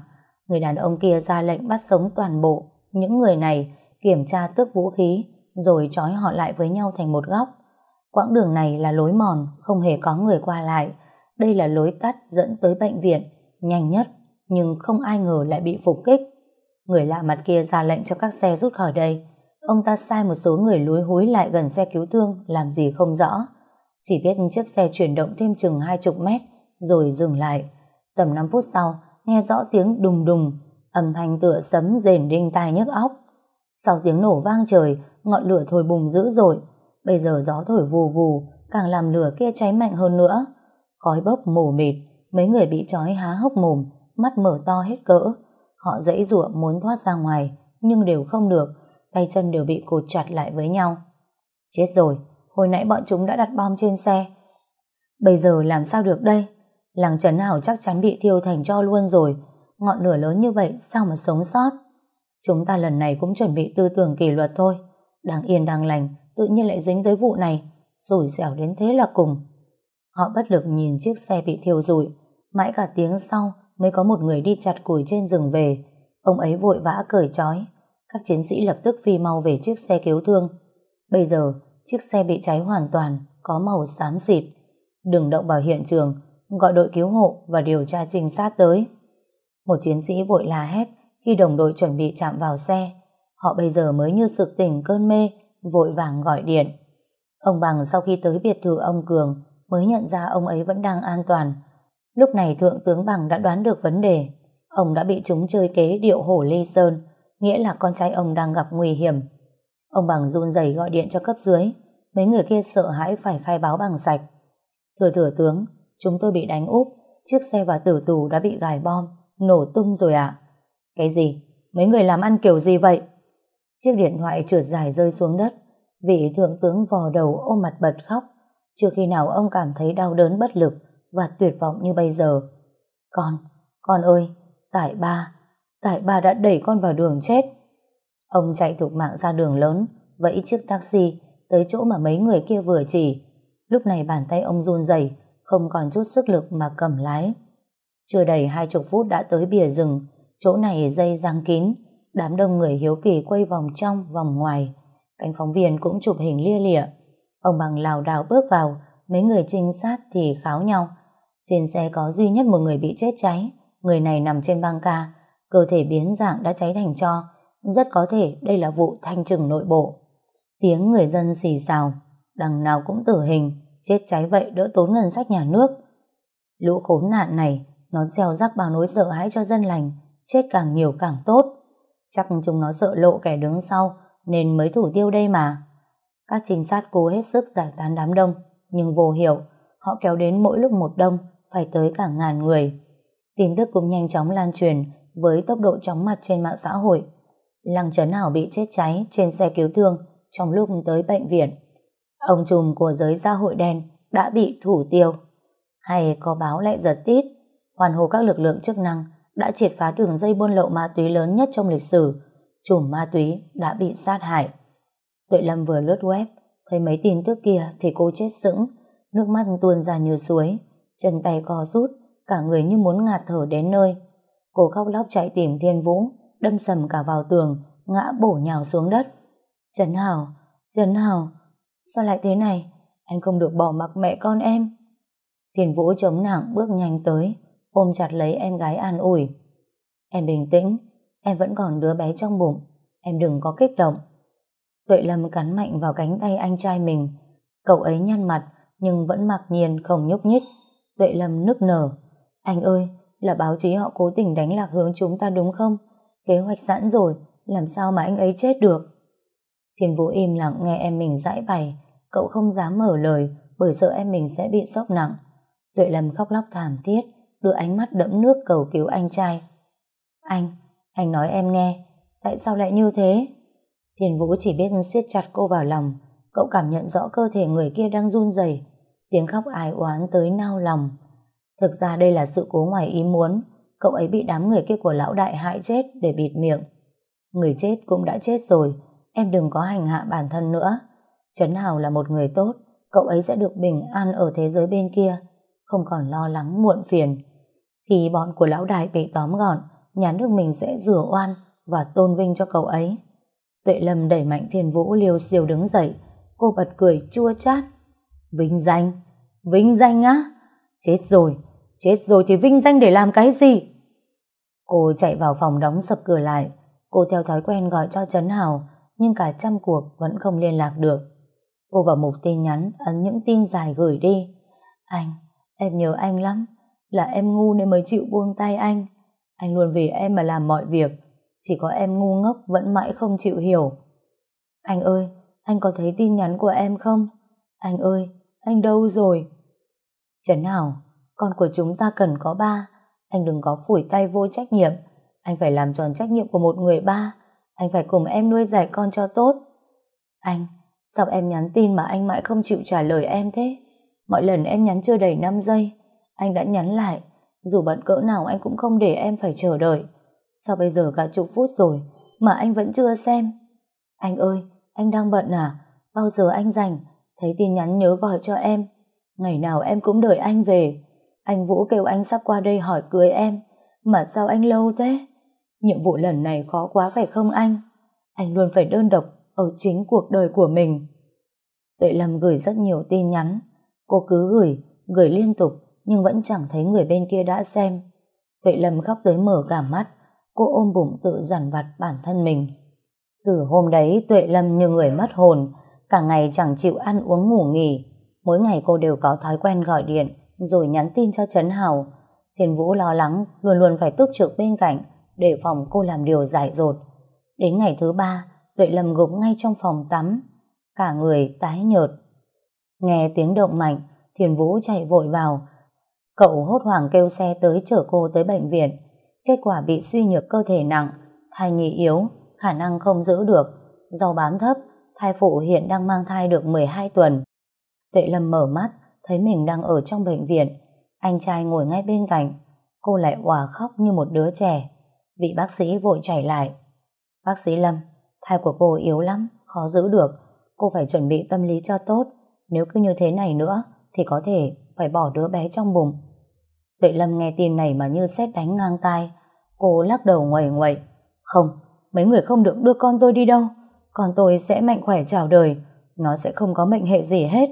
Người đàn ông kia ra lệnh bắt sống toàn bộ những người này, kiểm tra tước vũ khí, rồi trói họ lại với nhau thành một góc. Quãng đường này là lối mòn, không hề có người qua lại. Đây là lối tắt dẫn tới bệnh viện, nhanh nhất, nhưng không ai ngờ lại bị phục kích. Người lạ mặt kia ra lệnh cho các xe rút khỏi đây. Ông ta sai một số người lúi húi lại gần xe cứu thương, làm gì không rõ. Chỉ biết chiếc xe chuyển động thêm chừng hai chục mét, rồi dừng lại. Tầm 5 phút sau, nghe rõ tiếng đùng đùng, âm thanh tựa sấm rền đinh tai nhức óc. Sau tiếng nổ vang trời, ngọn lửa thổi bùng dữ dội. Bây giờ gió thổi vù vù, càng làm lửa kia cháy mạnh hơn nữa. Khói bốc mù mịt, mấy người bị trói há hốc mồm, mắt mở to hết cỡ. Họ dãy rủa muốn thoát ra ngoài, nhưng đều không được, tay chân đều bị cột chặt lại với nhau. Chết rồi, hồi nãy bọn chúng đã đặt bom trên xe. Bây giờ làm sao được đây? Làng Trấn Hảo chắc chắn bị thiêu thành cho luôn rồi. Ngọn lửa lớn như vậy sao mà sống sót? Chúng ta lần này cũng chuẩn bị tư tưởng kỷ luật thôi. Đang yên đang lành, tự nhiên lại dính tới vụ này. Rủi xẻo đến thế là cùng. Họ bất lực nhìn chiếc xe bị thiêu rụi. Mãi cả tiếng sau mới có một người đi chặt củi trên rừng về. Ông ấy vội vã cởi trói. Các chiến sĩ lập tức phi mau về chiếc xe cứu thương. Bây giờ, chiếc xe bị cháy hoàn toàn, có màu xám xịt. Đừng động vào hiện trường, gọi đội cứu hộ và điều tra trinh sát tới. Một chiến sĩ vội la hét khi đồng đội chuẩn bị chạm vào xe. Họ bây giờ mới như sực tỉnh cơn mê, vội vàng gọi điện. Ông Bằng sau khi tới biệt thự ông Cường mới nhận ra ông ấy vẫn đang an toàn. Lúc này Thượng tướng Bằng đã đoán được vấn đề. Ông đã bị chúng chơi kế điệu hổ ly sơn, nghĩa là con trai ông đang gặp nguy hiểm. Ông Bằng run rẩy gọi điện cho cấp dưới, mấy người kia sợ hãi phải khai báo bằng sạch. Thưa thừa tướng, chúng tôi bị đánh úp, chiếc xe và tử tù đã bị gài bom, nổ tung rồi ạ. Cái gì? Mấy người làm ăn kiểu gì vậy? Chiếc điện thoại trượt dài rơi xuống đất, vị thượng tướng vò đầu ôm mặt bật khóc, chưa khi nào ông cảm thấy đau đớn bất lực và tuyệt vọng như bây giờ. Con, con ơi, tại ba, tại ba đã đẩy con vào đường chết. Ông chạy thục mạng ra đường lớn, vẫy chiếc taxi tới chỗ mà mấy người kia vừa chỉ. Lúc này bàn tay ông run rẩy, không còn chút sức lực mà cầm lái. Chưa đầy hai chục phút đã tới bìa rừng, chỗ này dây giang kín, đám đông người hiếu kỳ quay vòng trong, vòng ngoài. Cánh phóng viên cũng chụp hình lia lịa. Ông bằng lào đảo bước vào, mấy người trinh sát thì kháo nhau. Trên xe có duy nhất một người bị chết cháy, người này nằm trên băng ca, cơ thể biến dạng đã cháy thành tro. Rất có thể đây là vụ thanh trừng nội bộ. Tiếng người dân xì xào, đằng nào cũng tử hình, chết cháy vậy đỡ tốn ngân sách nhà nước. Lũ khốn nạn này, nó gieo rắc bao nỗi sợ hãi cho dân lành, chết càng nhiều càng tốt. Chắc chúng nó sợ lộ kẻ đứng sau, nên mới thủ tiêu đây mà. Các trinh sát cố hết sức giải tán đám đông, nhưng vô hiệu, họ kéo đến mỗi lúc một đông, phải tới cả ngàn người. Tin tức cũng nhanh chóng lan truyền với tốc độ chóng mặt trên mạng xã hội. Lăng Trấn Hảo bị chết cháy trên xe cứu thương trong lúc tới bệnh viện. Ông trùm của giới xã hội đen đã bị thủ tiêu. Hay có báo lại giật tít, hoàn hồ các lực lượng chức năng đã triệt phá đường dây buôn lậu ma túy lớn nhất trong lịch sử. Chùm ma túy đã bị sát hại. Tuệ Lâm vừa lướt web, thấy mấy tin tức kia thì cô chết sững, nước mắt tuôn ra như suối, chân tay co rút, cả người như muốn ngạt thở đến nơi. Cô khóc lóc chạy tìm Thiên Vũ, đâm sầm cả vào tường, ngã bổ nhào xuống đất. Trấn Hảo, Trấn Hảo, sao lại thế này? Anh không được bỏ mặc mẹ con em. Thiên Vũ chống nặng bước nhanh tới, ôm chặt lấy em gái an ủi. Em bình tĩnh, em vẫn còn đứa bé trong bụng, em đừng có kích động. Tuệ Lâm cắn mạnh vào cánh tay anh trai mình, cậu ấy nhăn mặt nhưng vẫn mặc nhiên không nhúc nhích. Tuệ Lâm nức nở. Anh ơi, là báo chí họ cố tình đánh lạc hướng chúng ta đúng không? Kế hoạch sẵn rồi, làm sao mà anh ấy chết được? Thiên Vũ im lặng nghe em mình giải bày, cậu không dám mở lời bởi sợ em mình sẽ bị sốc nặng. Tuệ Lâm khóc lóc thảm thiết, đưa ánh mắt đẫm nước cầu cứu anh trai. Anh, anh nói em nghe, tại sao lại như thế? Thiên Vũ chỉ biết siết chặt cô vào lòng, cậu cảm nhận rõ cơ thể người kia đang run rẩy, tiếng khóc ai oán tới nao lòng. Thực ra đây là sự cố ngoài ý muốn, cậu ấy bị đám người kia của lão đại hại chết để bịt miệng. Người chết cũng đã chết rồi, em đừng có hành hạ bản thân nữa. Trấn Hào là một người tốt, cậu ấy sẽ được bình an ở thế giới bên kia, không còn lo lắng muộn phiền. Khi bọn của lão đại bị tóm gọn, nhà nước mình sẽ rửa oan và tôn vinh cho cậu ấy. Tuệ Lâm đẩy mạnh thiên vũ liều siêu đứng dậy, cô bật cười chua chát. Vinh danh? Vinh danh á? Chết rồi, chết rồi thì vinh danh để làm cái gì? Cô chạy vào phòng đóng sập cửa lại, cô theo thói quen gọi cho Trấn Hào, nhưng cả trăm cuộc vẫn không liên lạc được. Cô vào mục tin nhắn ấn những tin dài gửi đi. Anh, em nhớ anh lắm, là em ngu nên mới chịu buông tay anh. Anh luôn vì em mà làm mọi việc, chỉ có em ngu ngốc vẫn mãi không chịu hiểu. Anh ơi, anh có thấy tin nhắn của em không? Anh ơi, anh đâu rồi? Trấn Hảo, con của chúng ta cần có ba. Anh đừng có phủi tay vô trách nhiệm. Anh phải làm tròn trách nhiệm của một người ba. Anh phải cùng em nuôi dạy con cho tốt. Anh, sao em nhắn tin mà anh mãi không chịu trả lời em thế? Mọi lần em nhắn chưa đầy 5 giây, anh đã nhắn lại. Dù bận cỡ nào anh cũng không để em phải chờ đợi. Sao bây giờ cả chục phút rồi mà anh vẫn chưa xem? Anh ơi, anh đang bận à? Bao giờ anh rảnh? Thấy tin nhắn nhớ gọi cho em. Ngày nào em cũng đợi anh về. Anh Vũ kêu anh sắp qua đây hỏi cưới em. Mà sao anh lâu thế? Nhiệm vụ lần này khó quá phải không anh? Anh luôn phải đơn độc ở chính cuộc đời của mình. Tuệ Lâm gửi rất nhiều tin nhắn. Cô cứ gửi, gửi liên tục nhưng vẫn chẳng thấy người bên kia đã xem. Tuệ Lâm khóc tới mở cả mắt. Cô ôm bụng tự dằn vặt bản thân mình. Từ hôm đấy Tuệ Lâm như người mất hồn, cả ngày chẳng chịu ăn uống ngủ nghỉ. Mỗi ngày cô đều có thói quen gọi điện, rồi nhắn tin cho Trấn Hào. Thiên Vũ lo lắng, luôn luôn phải túc trực bên cạnh, để phòng cô làm điều dại dột. Đến ngày thứ ba, Tuệ Lâm gục ngay trong phòng tắm, cả người tái nhợt. Nghe tiếng động mạnh, Thiên Vũ chạy vội vào. Cậu hốt hoảng kêu xe tới chở cô tới bệnh viện. Kết quả bị suy nhược cơ thể nặng, thai nhi yếu, khả năng không giữ được. Do bám thấp, thai phụ hiện đang mang thai được 12 tuần. Tuệ Lâm mở mắt, thấy mình đang ở trong bệnh viện. Anh trai ngồi ngay bên cạnh. Cô lại òa khóc như một đứa trẻ. Vị bác sĩ vội chảy lại. Bác sĩ Lâm, thai của cô yếu lắm, khó giữ được. Cô phải chuẩn bị tâm lý cho tốt. Nếu cứ như thế này nữa, thì có thể phải bỏ đứa bé trong bụng. Tuệ Lâm nghe tin này mà như xét đánh ngang tai. Cô lắc đầu ngoài ngoài Không, mấy người không được đưa con tôi đi đâu. Con tôi sẽ mạnh khỏe chào đời. Nó sẽ không có mệnh hệ gì hết.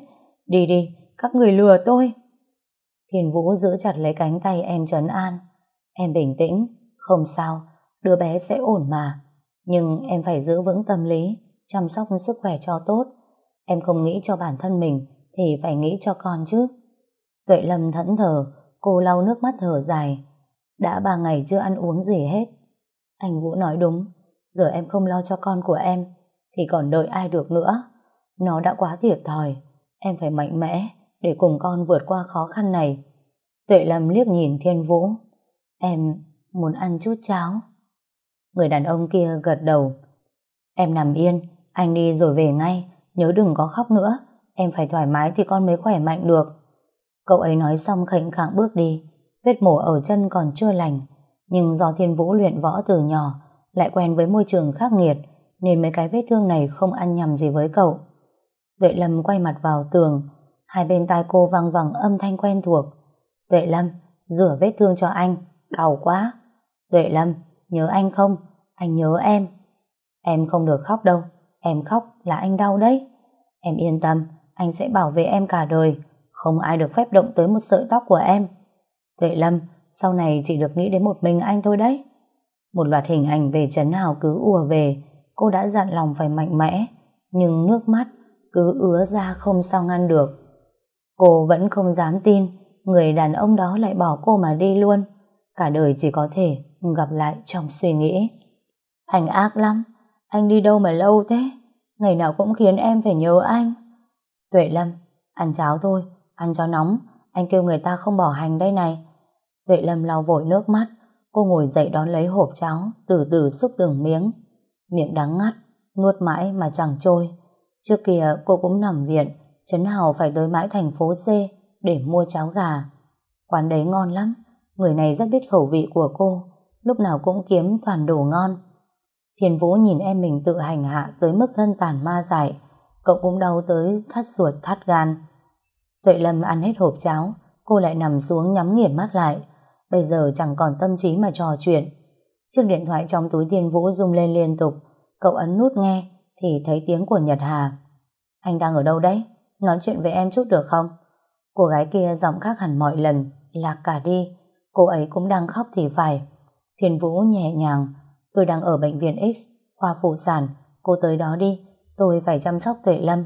Đi đi, các người lừa tôi. Thiên Vũ giữ chặt lấy cánh tay em trấn an. Em bình tĩnh, không sao, đứa bé sẽ ổn mà. Nhưng em phải giữ vững tâm lý, chăm sóc sức khỏe cho tốt. Em không nghĩ cho bản thân mình thì phải nghĩ cho con chứ. Tuệ Lâm thẫn thờ, cô lau nước mắt thở dài. Đã ba ngày chưa ăn uống gì hết. Anh Vũ nói đúng, giờ em không lo cho con của em, thì còn đợi ai được nữa. Nó đã quá thiệt thòi, em phải mạnh mẽ để cùng con vượt qua khó khăn này. Tuệ Lâm liếc nhìn Thiên Vũ. Em muốn ăn chút cháo. Người đàn ông kia gật đầu. Em nằm yên, anh đi rồi về ngay, nhớ đừng có khóc nữa, em phải thoải mái thì con mới khỏe mạnh được. Cậu ấy nói xong khệnh khạng bước đi, vết mổ ở chân còn chưa lành, nhưng do Thiên Vũ luyện võ từ nhỏ, lại quen với môi trường khắc nghiệt, nên mấy cái vết thương này không ăn nhầm gì với cậu. Tuệ Lâm quay mặt vào tường, hai bên tai cô vang vẳng âm thanh quen thuộc. Tuệ Lâm, rửa vết thương cho anh, đau quá. Tuệ Lâm, nhớ anh không? Anh nhớ em. Em không được khóc đâu, em khóc là anh đau đấy. Em yên tâm, anh sẽ bảo vệ em cả đời, không ai được phép động tới một sợi tóc của em. Tuệ Lâm, sau này chỉ được nghĩ đến một mình anh thôi đấy. Một loạt hình ảnh về Trấn Hào cứ ùa về, cô đã dặn lòng phải mạnh mẽ, nhưng nước mắt cứ ứa ra không sao ngăn được. Cô vẫn không dám tin, người đàn ông đó lại bỏ cô mà đi luôn. Cả đời chỉ có thể gặp lại trong suy nghĩ. Anh ác lắm, anh đi đâu mà lâu thế? Ngày nào cũng khiến em phải nhớ anh. Tuệ Lâm, ăn cháo thôi, ăn cho nóng, anh kêu người ta không bỏ hành đây này. Tuệ Lâm lau vội nước mắt, cô ngồi dậy đón lấy hộp cháo, từ từ xúc từng miếng. Miệng đắng ngắt, nuốt mãi mà chẳng trôi. Trước kia cô cũng nằm viện, Trấn Hào phải tới mãi thành phố C để mua cháo gà. Quán đấy ngon lắm, người này rất biết khẩu vị của cô, lúc nào cũng kiếm toàn đồ ngon. thiền Vũ nhìn em mình tự hành hạ tới mức thân tàn ma dại, cậu cũng đau tới thắt ruột thắt gan. Tuệ Lâm ăn hết hộp cháo, cô lại nằm xuống nhắm nghiền mắt lại. Bây giờ chẳng còn tâm trí mà trò chuyện. Chiếc điện thoại trong túi Thiên Vũ rung lên liên tục, cậu ấn nút nghe thì thấy tiếng của Nhật Hà. Anh đang ở đâu đấy? Nói chuyện với em chút được không? Cô gái kia giọng khác hẳn mọi lần, lạc cả đi. Cô ấy cũng đang khóc thì phải. Thiên Vũ nhẹ nhàng, tôi đang ở bệnh viện X, khoa phụ sản, cô tới đó đi, tôi phải chăm sóc Tuệ Lâm.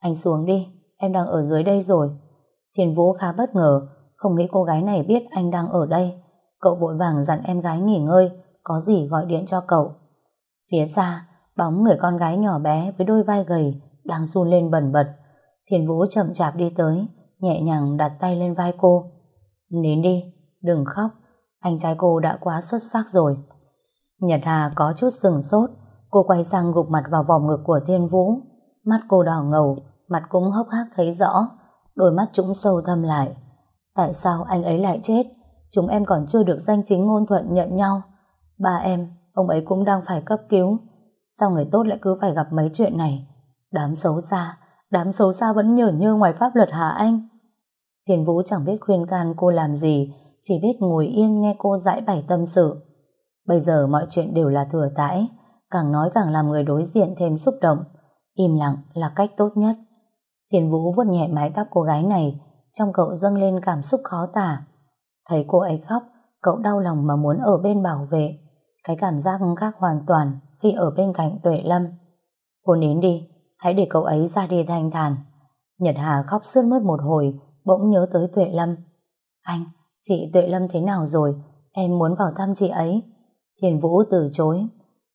Anh xuống đi, em đang ở dưới đây rồi. Thiên Vũ khá bất ngờ, không nghĩ cô gái này biết anh đang ở đây. Cậu vội vàng dặn em gái nghỉ ngơi, có gì gọi điện cho cậu. Phía xa, bóng người con gái nhỏ bé với đôi vai gầy đang run lên bẩn bật. Thiên Vũ chậm chạp đi tới, nhẹ nhàng đặt tay lên vai cô. Nín đi, đừng khóc, anh trai cô đã quá xuất sắc rồi. Nhật Hà có chút sừng sốt, cô quay sang gục mặt vào vòng ngực của Thiên Vũ. Mắt cô đỏ ngầu, mặt cũng hốc hác thấy rõ, đôi mắt trũng sâu thâm lại. Tại sao anh ấy lại chết? Chúng em còn chưa được danh chính ngôn thuận nhận nhau. Ba em, ông ấy cũng đang phải cấp cứu. Sao người tốt lại cứ phải gặp mấy chuyện này? Đám xấu xa, đám xấu xa vẫn nhởn nhơ ngoài pháp luật hả anh? Thiền Vũ chẳng biết khuyên can cô làm gì, chỉ biết ngồi yên nghe cô giải bày tâm sự. Bây giờ mọi chuyện đều là thừa tãi, càng nói càng làm người đối diện thêm xúc động. Im lặng là cách tốt nhất. Thiền Vũ vuốt nhẹ mái tóc cô gái này, trong cậu dâng lên cảm xúc khó tả. Thấy cô ấy khóc, cậu đau lòng mà muốn ở bên bảo vệ. Cái cảm giác khác hoàn toàn khi ở bên cạnh Tuệ Lâm. Cô nín đi, hãy để cậu ấy ra đi thanh thản. Nhật Hà khóc sướt mướt một hồi, bỗng nhớ tới Tuệ Lâm. Anh, chị Tuệ Lâm thế nào rồi? Em muốn vào thăm chị ấy. Thiền Vũ từ chối.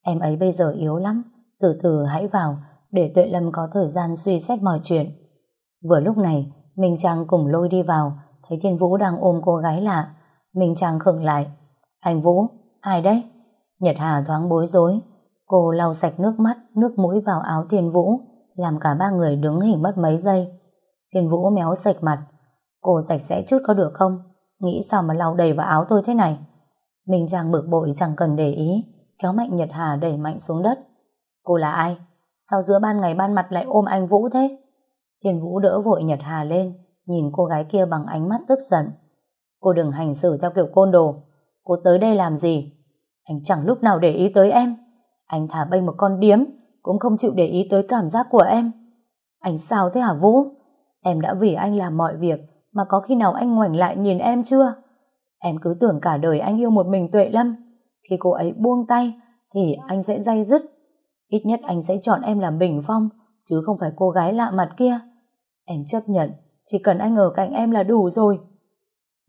Em ấy bây giờ yếu lắm, từ từ hãy vào để Tuệ Lâm có thời gian suy xét mọi chuyện. Vừa lúc này, Minh Trang cùng lôi đi vào, thấy Thiên Vũ đang ôm cô gái lạ. Minh Trang khựng lại. Anh Vũ, ai đấy? Nhật Hà thoáng bối rối. Cô lau sạch nước mắt, nước mũi vào áo Thiên Vũ, làm cả ba người đứng hình mất mấy giây. Thiên Vũ méo sạch mặt. Cô sạch sẽ chút có được không? Nghĩ sao mà lau đầy vào áo tôi thế này? Minh Trang bực bội chẳng cần để ý, kéo mạnh Nhật Hà đẩy mạnh xuống đất. Cô là ai? Sao giữa ban ngày ban mặt lại ôm anh Vũ thế? Thiên Vũ đỡ vội Nhật Hà lên, nhìn cô gái kia bằng ánh mắt tức giận. Cô đừng hành xử theo kiểu côn đồ. Cô tới đây làm gì? Anh chẳng lúc nào để ý tới em. Anh thả bay một con điếm, cũng không chịu để ý tới cảm giác của em. Anh sao thế hả Vũ? Em đã vì anh làm mọi việc, mà có khi nào anh ngoảnh lại nhìn em chưa? Em cứ tưởng cả đời anh yêu một mình Tuệ Lâm. Khi cô ấy buông tay, thì anh sẽ dây dứt. Ít nhất anh sẽ chọn em làm bình phong, chứ không phải cô gái lạ mặt kia. Em chấp nhận, chỉ cần anh ở cạnh em là đủ rồi.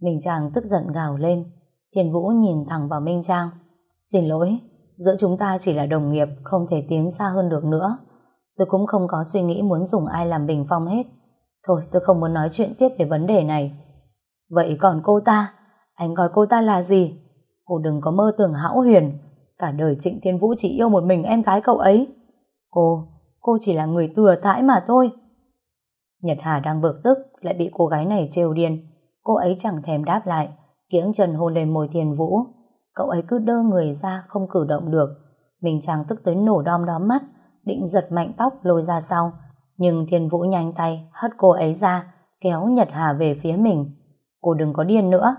Minh Trang tức giận gào lên. Thiên Vũ nhìn thẳng vào Minh Trang. Xin lỗi, giữa chúng ta chỉ là đồng nghiệp, không thể tiến xa hơn được nữa. Tôi cũng không có suy nghĩ muốn dùng ai làm bình phong hết. Thôi, tôi không muốn nói chuyện tiếp về vấn đề này. Vậy còn cô ta? Anh gọi cô ta là gì? Cô đừng có mơ tưởng hão huyền. Cả đời Trịnh Thiên Vũ chỉ yêu một mình em gái cậu ấy. Cô, cô chỉ là người thừa thãi mà thôi. Nhật Hà đang bực tức, lại bị cô gái này trêu điên. Cô ấy chẳng thèm đáp lại, kiếng chân hôn lên môi Thiên Vũ. Cậu ấy cứ đơ người ra, không cử động được. Mình chàng tức tới nổ đom đóm mắt, định giật mạnh tóc lôi ra sau. Nhưng Thiên Vũ nhanh tay, hất cô ấy ra, kéo Nhật Hà về phía mình. Cô đừng có điên nữa.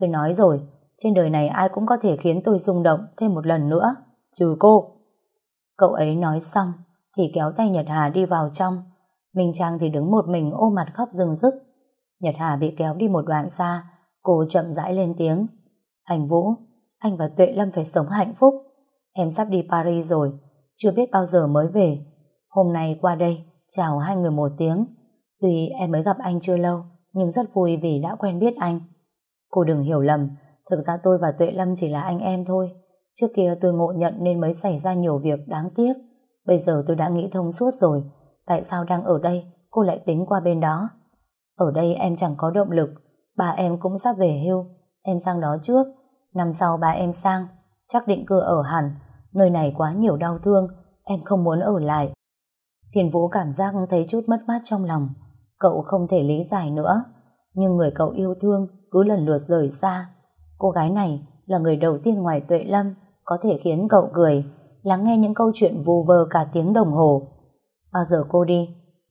Tôi nói rồi, trên đời này ai cũng có thể khiến tôi rung động thêm một lần nữa, trừ cô. Cậu ấy nói xong, thì kéo tay Nhật Hà đi vào trong. Minh Trang thì đứng một mình ôm mặt khóc rừng rức. Nhật Hà bị kéo đi một đoạn xa, cô chậm rãi lên tiếng. Anh Vũ, anh và Tuệ Lâm phải sống hạnh phúc. Em sắp đi Paris rồi, chưa biết bao giờ mới về. Hôm nay qua đây, chào hai người một tiếng. Tuy em mới gặp anh chưa lâu, nhưng rất vui vì đã quen biết anh. Cô đừng hiểu lầm, thực ra tôi và Tuệ Lâm chỉ là anh em thôi. Trước kia tôi ngộ nhận nên mới xảy ra nhiều việc đáng tiếc. Bây giờ tôi đã nghĩ thông suốt rồi. Tại sao đang ở đây, cô lại tính qua bên đó? Ở đây em chẳng có động lực. bà em cũng sắp về hưu. Em sang đó trước. Năm sau bà em sang. Chắc định cư ở hẳn. Nơi này quá nhiều đau thương. Em không muốn ở lại. Thiền Vũ cảm giác thấy chút mất mát trong lòng. Cậu không thể lý giải nữa. Nhưng người cậu yêu thương cứ lần lượt rời xa. Cô gái này là người đầu tiên ngoài Tuệ Lâm có thể khiến cậu cười, lắng nghe những câu chuyện vù vơ cả tiếng đồng hồ. Bao giờ cô đi?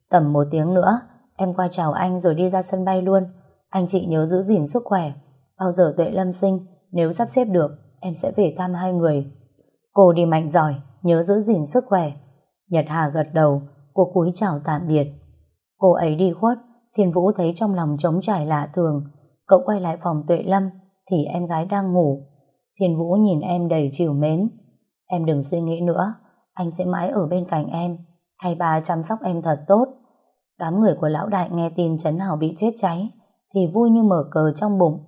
Tầm một tiếng nữa, em qua chào anh rồi đi ra sân bay luôn. Anh chị nhớ giữ gìn sức khỏe. Bao giờ Tuệ Lâm sinh, nếu sắp xếp được, em sẽ về thăm hai người. Cô đi mạnh giỏi, nhớ giữ gìn sức khỏe. Nhật Hà gật đầu, cô cúi chào tạm biệt. Cô ấy đi khuất, Thiên Vũ thấy trong lòng trống trải lạ thường. Cậu quay lại phòng Tuệ Lâm, thì em gái đang ngủ. Thiên Vũ nhìn em đầy chiều mến. Em đừng suy nghĩ nữa, anh sẽ mãi ở bên cạnh em, thay bà chăm sóc em thật tốt. Đám người của lão đại nghe tin Trấn Hào bị chết cháy, thì vui như mở cờ trong bụng.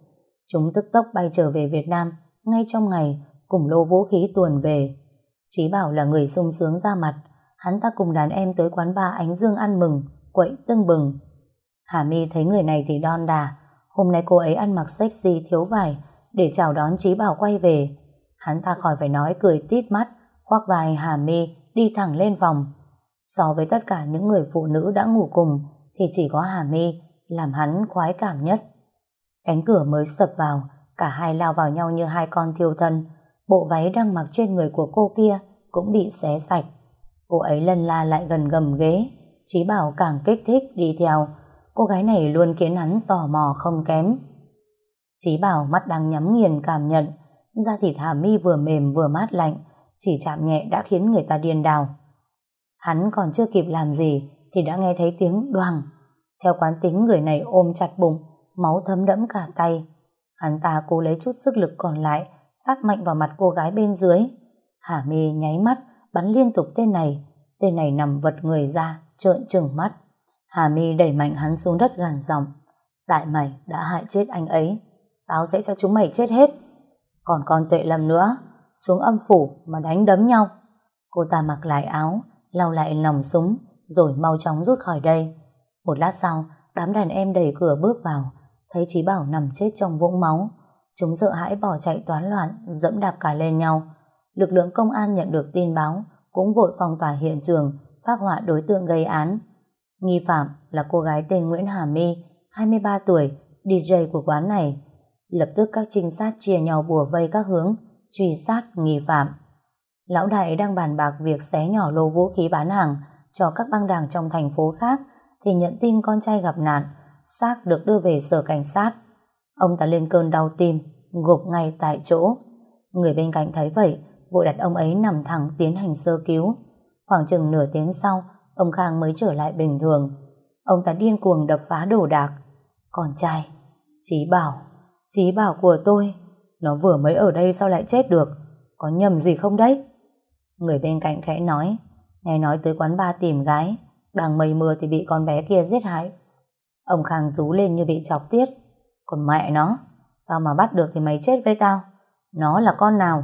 Chúng tức tốc bay trở về Việt Nam, ngay trong ngày, cùng lô vũ khí tuồn về. Chí Bảo là người sung sướng ra mặt, hắn ta cùng đàn em tới quán ba Ánh Dương ăn mừng, quậy tưng bừng. Hà My thấy người này thì đon đà, hôm nay cô ấy ăn mặc sexy thiếu vải, để chào đón Chí Bảo quay về. Hắn ta khỏi phải nói cười tít mắt, khoác vai Hà Mi đi thẳng lên phòng. So với tất cả những người phụ nữ đã ngủ cùng, thì chỉ có Hà My làm hắn khoái cảm nhất. Cánh cửa mới sập vào, cả hai lao vào nhau như hai con thiêu thân. Bộ váy đang mặc trên người của cô kia cũng bị xé sạch. Cô ấy lân la lại gần gầm ghế, Chí Bảo càng kích thích đi theo. Cô gái này luôn khiến hắn tò mò không kém. Chí bảo mắt đang nhắm nghiền cảm nhận, da thịt Hà My vừa mềm vừa mát lạnh, chỉ chạm nhẹ đã khiến người ta điên đảo. Hắn còn chưa kịp làm gì thì đã nghe thấy tiếng đoàng. Theo quán tính người này ôm chặt bụng, máu thấm đẫm cả tay. Hắn ta cố lấy chút sức lực còn lại, tát mạnh vào mặt cô gái bên dưới. Hà Mi nháy mắt, bắn liên tục tên này. Tên này nằm vật người ra, trợn trừng mắt. Hà Mi đẩy mạnh hắn xuống đất gàn giọng. Tại mày đã hại chết anh ấy tao sẽ cho chúng mày chết hết. Còn con tuệ lầm nữa, xuống âm phủ mà đánh đấm nhau. Cô ta mặc lại áo, lau lại nòng súng, rồi mau chóng rút khỏi đây. Một lát sau, đám đàn em đẩy cửa bước vào, thấy Chí Bảo nằm chết trong vũng máu. Chúng sợ hãi bỏ chạy toán loạn, dẫm đạp cả lên nhau. Lực lượng công an nhận được tin báo, cũng vội phong tỏa hiện trường, phát họa đối tượng gây án. Nghi phạm là cô gái tên Nguyễn Hà My, 23 tuổi, DJ của quán này. Lập tức các trinh sát chia nhau bùa vây các hướng, truy sát nghi phạm. Lão đại đang bàn bạc việc xé nhỏ lô vũ khí bán hàng cho các băng đảng trong thành phố khác thì nhận tin con trai gặp nạn, xác được đưa về sở cảnh sát. Ông ta lên cơn đau tim, gục ngay tại chỗ. Người bên cạnh thấy vậy, vội đặt ông ấy nằm thẳng tiến hành sơ cứu. Khoảng chừng nửa tiếng sau, ông Khang mới trở lại bình thường. Ông ta điên cuồng đập phá đồ đạc. Con trai, Chí bảo Chí bảo của tôi Nó vừa mới ở đây sao lại chết được Có nhầm gì không đấy Người bên cạnh khẽ nói Nghe nói tới quán ba tìm gái đang mây mưa thì bị con bé kia giết hại. Ông Khang rú lên như bị chọc tiết. Còn mẹ nó, tao mà bắt được thì mày chết với tao. Nó là con nào?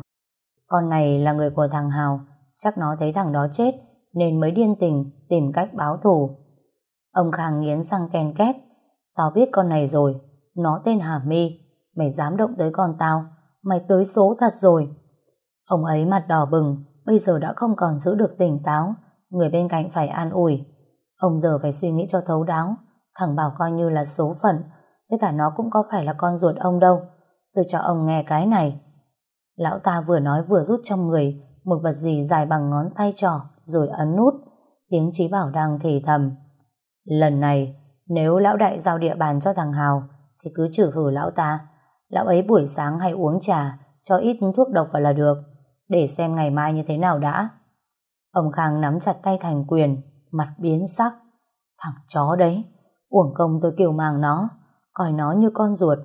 Con này là người của thằng Hào, chắc nó thấy thằng đó chết nên mới điên tình tìm cách báo thù. Ông Khang nghiến răng ken két. Tao biết con này rồi, nó tên Hà My. Mày dám động tới con tao, mày tới số thật rồi. Ông ấy mặt đỏ bừng, bây giờ đã không còn giữ được tỉnh táo, người bên cạnh phải an ủi. Ông giờ phải suy nghĩ cho thấu đáo, thằng Bảo coi như là số phận, với cả nó cũng có phải là con ruột ông đâu. Tôi cho ông nghe cái này. Lão ta vừa nói vừa rút trong người một vật gì dài bằng ngón tay trỏ rồi ấn nút. Tiếng trí bảo đang thì thầm. Lần này, nếu lão đại giao địa bàn cho thằng Hào, thì cứ trừ khử lão ta. Lão ấy buổi sáng hay uống trà, cho ít thuốc độc vào là được, để xem ngày mai như thế nào đã. Ông Khang nắm chặt tay thành quyền, mặt biến sắc. Thằng chó đấy, uổng công tôi kiều màng nó, coi nó như con ruột.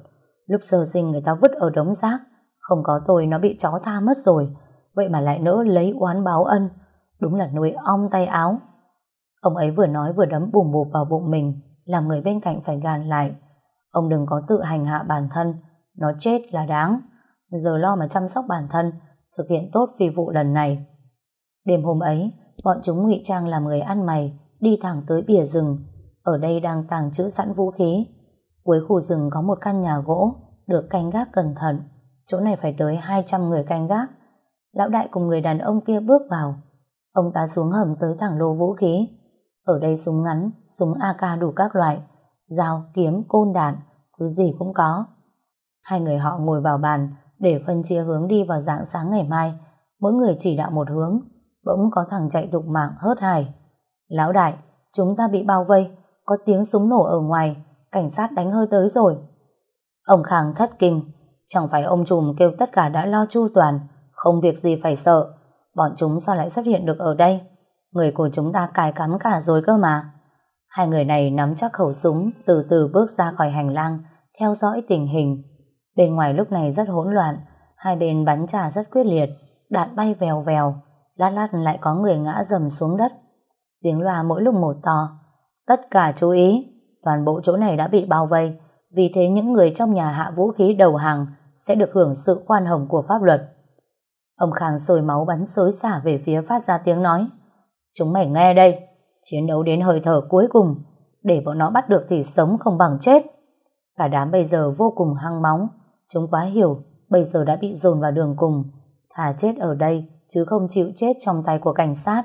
Lúc sơ sinh người ta vứt ở đống rác, không có tôi nó bị chó tha mất rồi, vậy mà lại nỡ lấy oán báo ân. Đúng là nuôi ong tay áo. Ông ấy vừa nói vừa đấm bùm bụp vào bụng mình, làm người bên cạnh phải gàn lại. Ông đừng có tự hành hạ bản thân, nó chết là đáng. Giờ lo mà chăm sóc bản thân, thực hiện tốt phi vụ lần này. Đêm hôm ấy, bọn chúng ngụy trang làm người ăn mày, đi thẳng tới bìa rừng. Ở đây đang tàng trữ sẵn vũ khí. Cuối khu rừng có một căn nhà gỗ, được canh gác cẩn thận. Chỗ này phải tới 200 người canh gác. Lão đại cùng người đàn ông kia bước vào. Ông ta xuống hầm tới thẳng lô vũ khí. Ở đây súng ngắn, súng AK đủ các loại, dao, kiếm, côn đạn, thứ gì cũng có. Hai người họ ngồi vào bàn để phân chia hướng đi vào dạng sáng ngày mai. Mỗi người chỉ đạo một hướng. Bỗng có thằng chạy tục mạng hớt hải. Lão đại, chúng ta bị bao vây, có tiếng súng nổ ở ngoài, cảnh sát đánh hơi tới rồi. Ông Khang thất kinh, chẳng phải ông trùm kêu tất cả đã lo chu toàn, không việc gì phải sợ. Bọn chúng sao lại xuất hiện được ở đây? Người của chúng ta cài cắm cả rồi cơ mà. Hai người này nắm chắc khẩu súng, từ từ bước ra khỏi hành lang, theo dõi tình hình. Bên ngoài lúc này rất hỗn loạn, hai bên bắn trả rất quyết liệt, đạn bay vèo vèo, lát lát lại có người ngã dầm xuống đất. Tiếng loa mỗi lúc một to. Tất cả chú ý, toàn bộ chỗ này đã bị bao vây, vì thế những người trong nhà hạ vũ khí đầu hàng sẽ được hưởng sự khoan hồng của pháp luật. Ông Khang sôi máu bắn xối xả về phía phát ra tiếng nói. Chúng mày nghe đây, chiến đấu đến hơi thở cuối cùng, để bọn nó bắt được thì sống không bằng chết. Cả đám bây giờ vô cùng hăng móng, chúng quá hiểu, bây giờ đã bị dồn vào đường cùng. Thà chết ở đây, chứ không chịu chết trong tay của cảnh sát.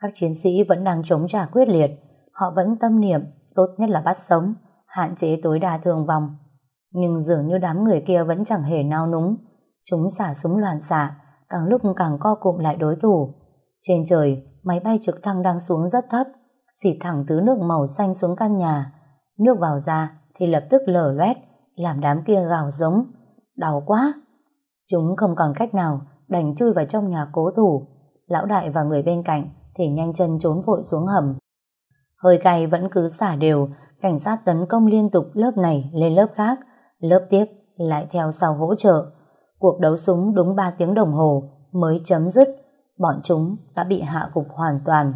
Các chiến sĩ vẫn đang chống trả quyết liệt, họ vẫn tâm niệm, tốt nhất là bắt sống, hạn chế tối đa thương vong. Nhưng dường như đám người kia vẫn chẳng hề nao núng, chúng xả súng loạn xạ, càng lúc càng co cụm lại đối thủ. Trên trời, máy bay trực thăng đang xuống rất thấp, xịt thẳng thứ nước màu xanh xuống căn nhà. Nước vào ra thì lập tức lở loét, làm đám kia gào giống. Đau quá! Chúng không còn cách nào, đành chui vào trong nhà cố thủ. Lão đại và người bên cạnh thì nhanh chân trốn vội xuống hầm. Hơi cay vẫn cứ xả đều, cảnh sát tấn công liên tục lớp này lên lớp khác, lớp tiếp lại theo sau hỗ trợ. Cuộc đấu súng đúng 3 tiếng đồng hồ mới chấm dứt, bọn chúng đã bị hạ gục hoàn toàn.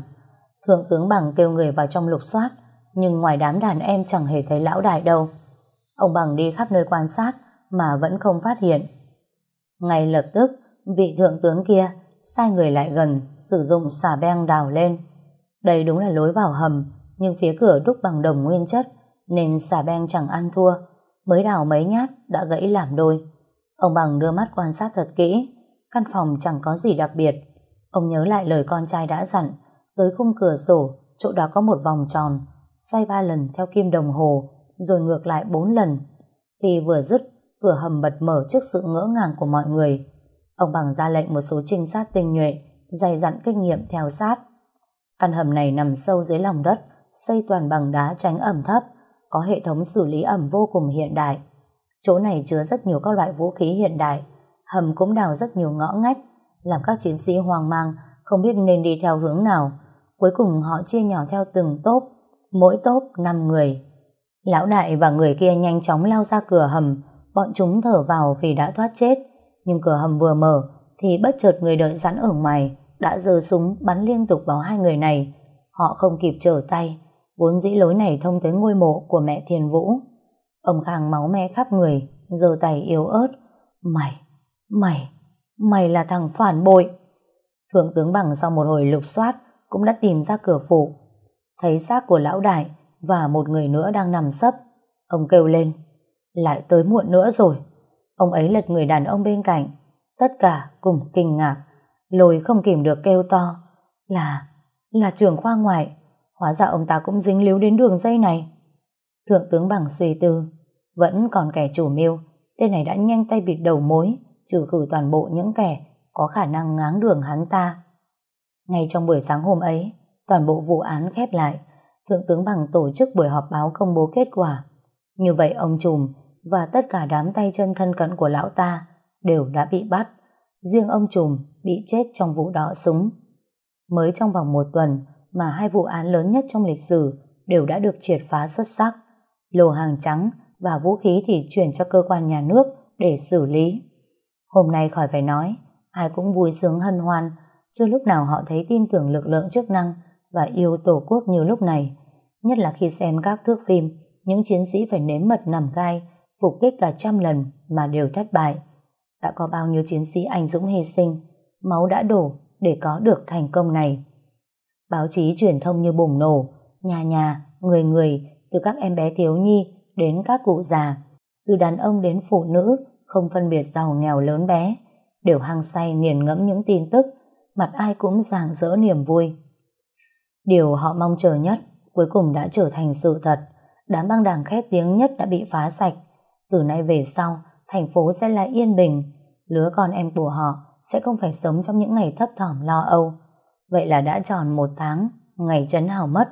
Thượng tướng Bằng kêu người vào trong lục soát, nhưng ngoài đám đàn em chẳng hề thấy lão đại đâu. Ông Bằng đi khắp nơi quan sát mà vẫn không phát hiện. Ngay lập tức, vị thượng tướng kia sai người lại gần sử dụng xà beng đào lên. Đây đúng là lối vào hầm, nhưng phía cửa đúc bằng đồng nguyên chất nên xà beng chẳng ăn thua. Mới đào mấy nhát đã gãy làm đôi. Ông Bằng đưa mắt quan sát thật kỹ, căn phòng chẳng có gì đặc biệt. Ông nhớ lại lời con trai đã dặn, tới khung cửa sổ, chỗ đó có một vòng tròn, xoay ba lần theo kim đồng hồ, rồi ngược lại bốn lần. Khi vừa dứt, cửa hầm bật mở trước sự ngỡ ngàng của mọi người. Ông Bằng ra lệnh một số trinh sát tinh nhuệ, dày dặn kinh nghiệm theo sát. Căn hầm này nằm sâu dưới lòng đất, xây toàn bằng đá tránh ẩm thấp, có hệ thống xử lý ẩm vô cùng hiện đại. Chỗ này chứa rất nhiều các loại vũ khí hiện đại, hầm cũng đào rất nhiều ngõ ngách, làm các chiến sĩ hoang mang, không biết nên đi theo hướng nào. Cuối cùng họ chia nhỏ theo từng tốp, mỗi tốp 5 người. Lão đại và người kia nhanh chóng lao ra cửa hầm, bọn chúng thở vào vì đã thoát chết. Nhưng cửa hầm vừa mở, thì bất chợt người đợi sẵn ở ngoài đã giơ súng bắn liên tục vào hai người này. họ không kịp trở tay, vốn dĩ lối này thông tới ngôi mộ của mẹ thiền Vũ. Ông Khang máu me khắp người, giơ tay yếu ớt. Mày, mày, mày là thằng phản bội. Thượng tướng bằng sau một hồi lục soát cũng đã tìm ra cửa phụ. Thấy xác của lão đại và một người nữa đang nằm sấp. Ông kêu lên, lại tới muộn nữa rồi. Ông ấy lật người đàn ông bên cạnh. Tất cả cùng kinh ngạc. Lôi không kìm được kêu to. Là, là trưởng khoa ngoại. Hóa ra ông ta cũng dính líu đến đường dây này. Thượng tướng bằng suy tư. Vẫn còn kẻ chủ mưu. Tên này đã nhanh tay bịt đầu mối, trừ khử toàn bộ những kẻ có khả năng ngáng đường hắn ta. Ngay trong buổi sáng hôm ấy, toàn bộ vụ án khép lại. Thượng tướng bằng tổ chức buổi họp báo công bố kết quả. Như vậy ông trùm và tất cả đám tay chân thân cận của lão ta đều đã bị bắt. Riêng ông trùm bị chết trong vụ đọ súng. Mới trong vòng một tuần mà hai vụ án lớn nhất trong lịch sử đều đã được triệt phá xuất sắc. Lô hàng trắng và vũ khí thì chuyển cho cơ quan nhà nước để xử lý. Hôm nay khỏi phải nói, ai cũng vui sướng hân hoan, chưa lúc nào họ thấy tin tưởng lực lượng chức năng và yêu tổ quốc như lúc này. Nhất là khi xem các thước phim, những chiến sĩ phải nếm mật nằm gai, phục kích cả trăm lần mà đều thất bại. Đã có bao nhiêu chiến sĩ anh dũng hy sinh, máu đã đổ để có được thành công này. Báo chí truyền thông như bùng nổ, nhà nhà, người người, từ các em bé thiếu nhi đến các cụ già, từ đàn ông đến phụ nữ, không phân biệt giàu nghèo lớn bé, đều hăng say nghiền ngẫm những tin tức, mặt ai cũng rạng rỡ niềm vui. Điều họ mong chờ nhất cuối cùng đã trở thành sự thật. Đám băng đảng khét tiếng nhất đã bị phá sạch. Từ nay về sau, thành phố sẽ lại yên bình. Lứa con em của họ sẽ không phải sống trong những ngày thấp thỏm lo âu. Vậy là đã tròn một tháng, ngày chấn hào mất.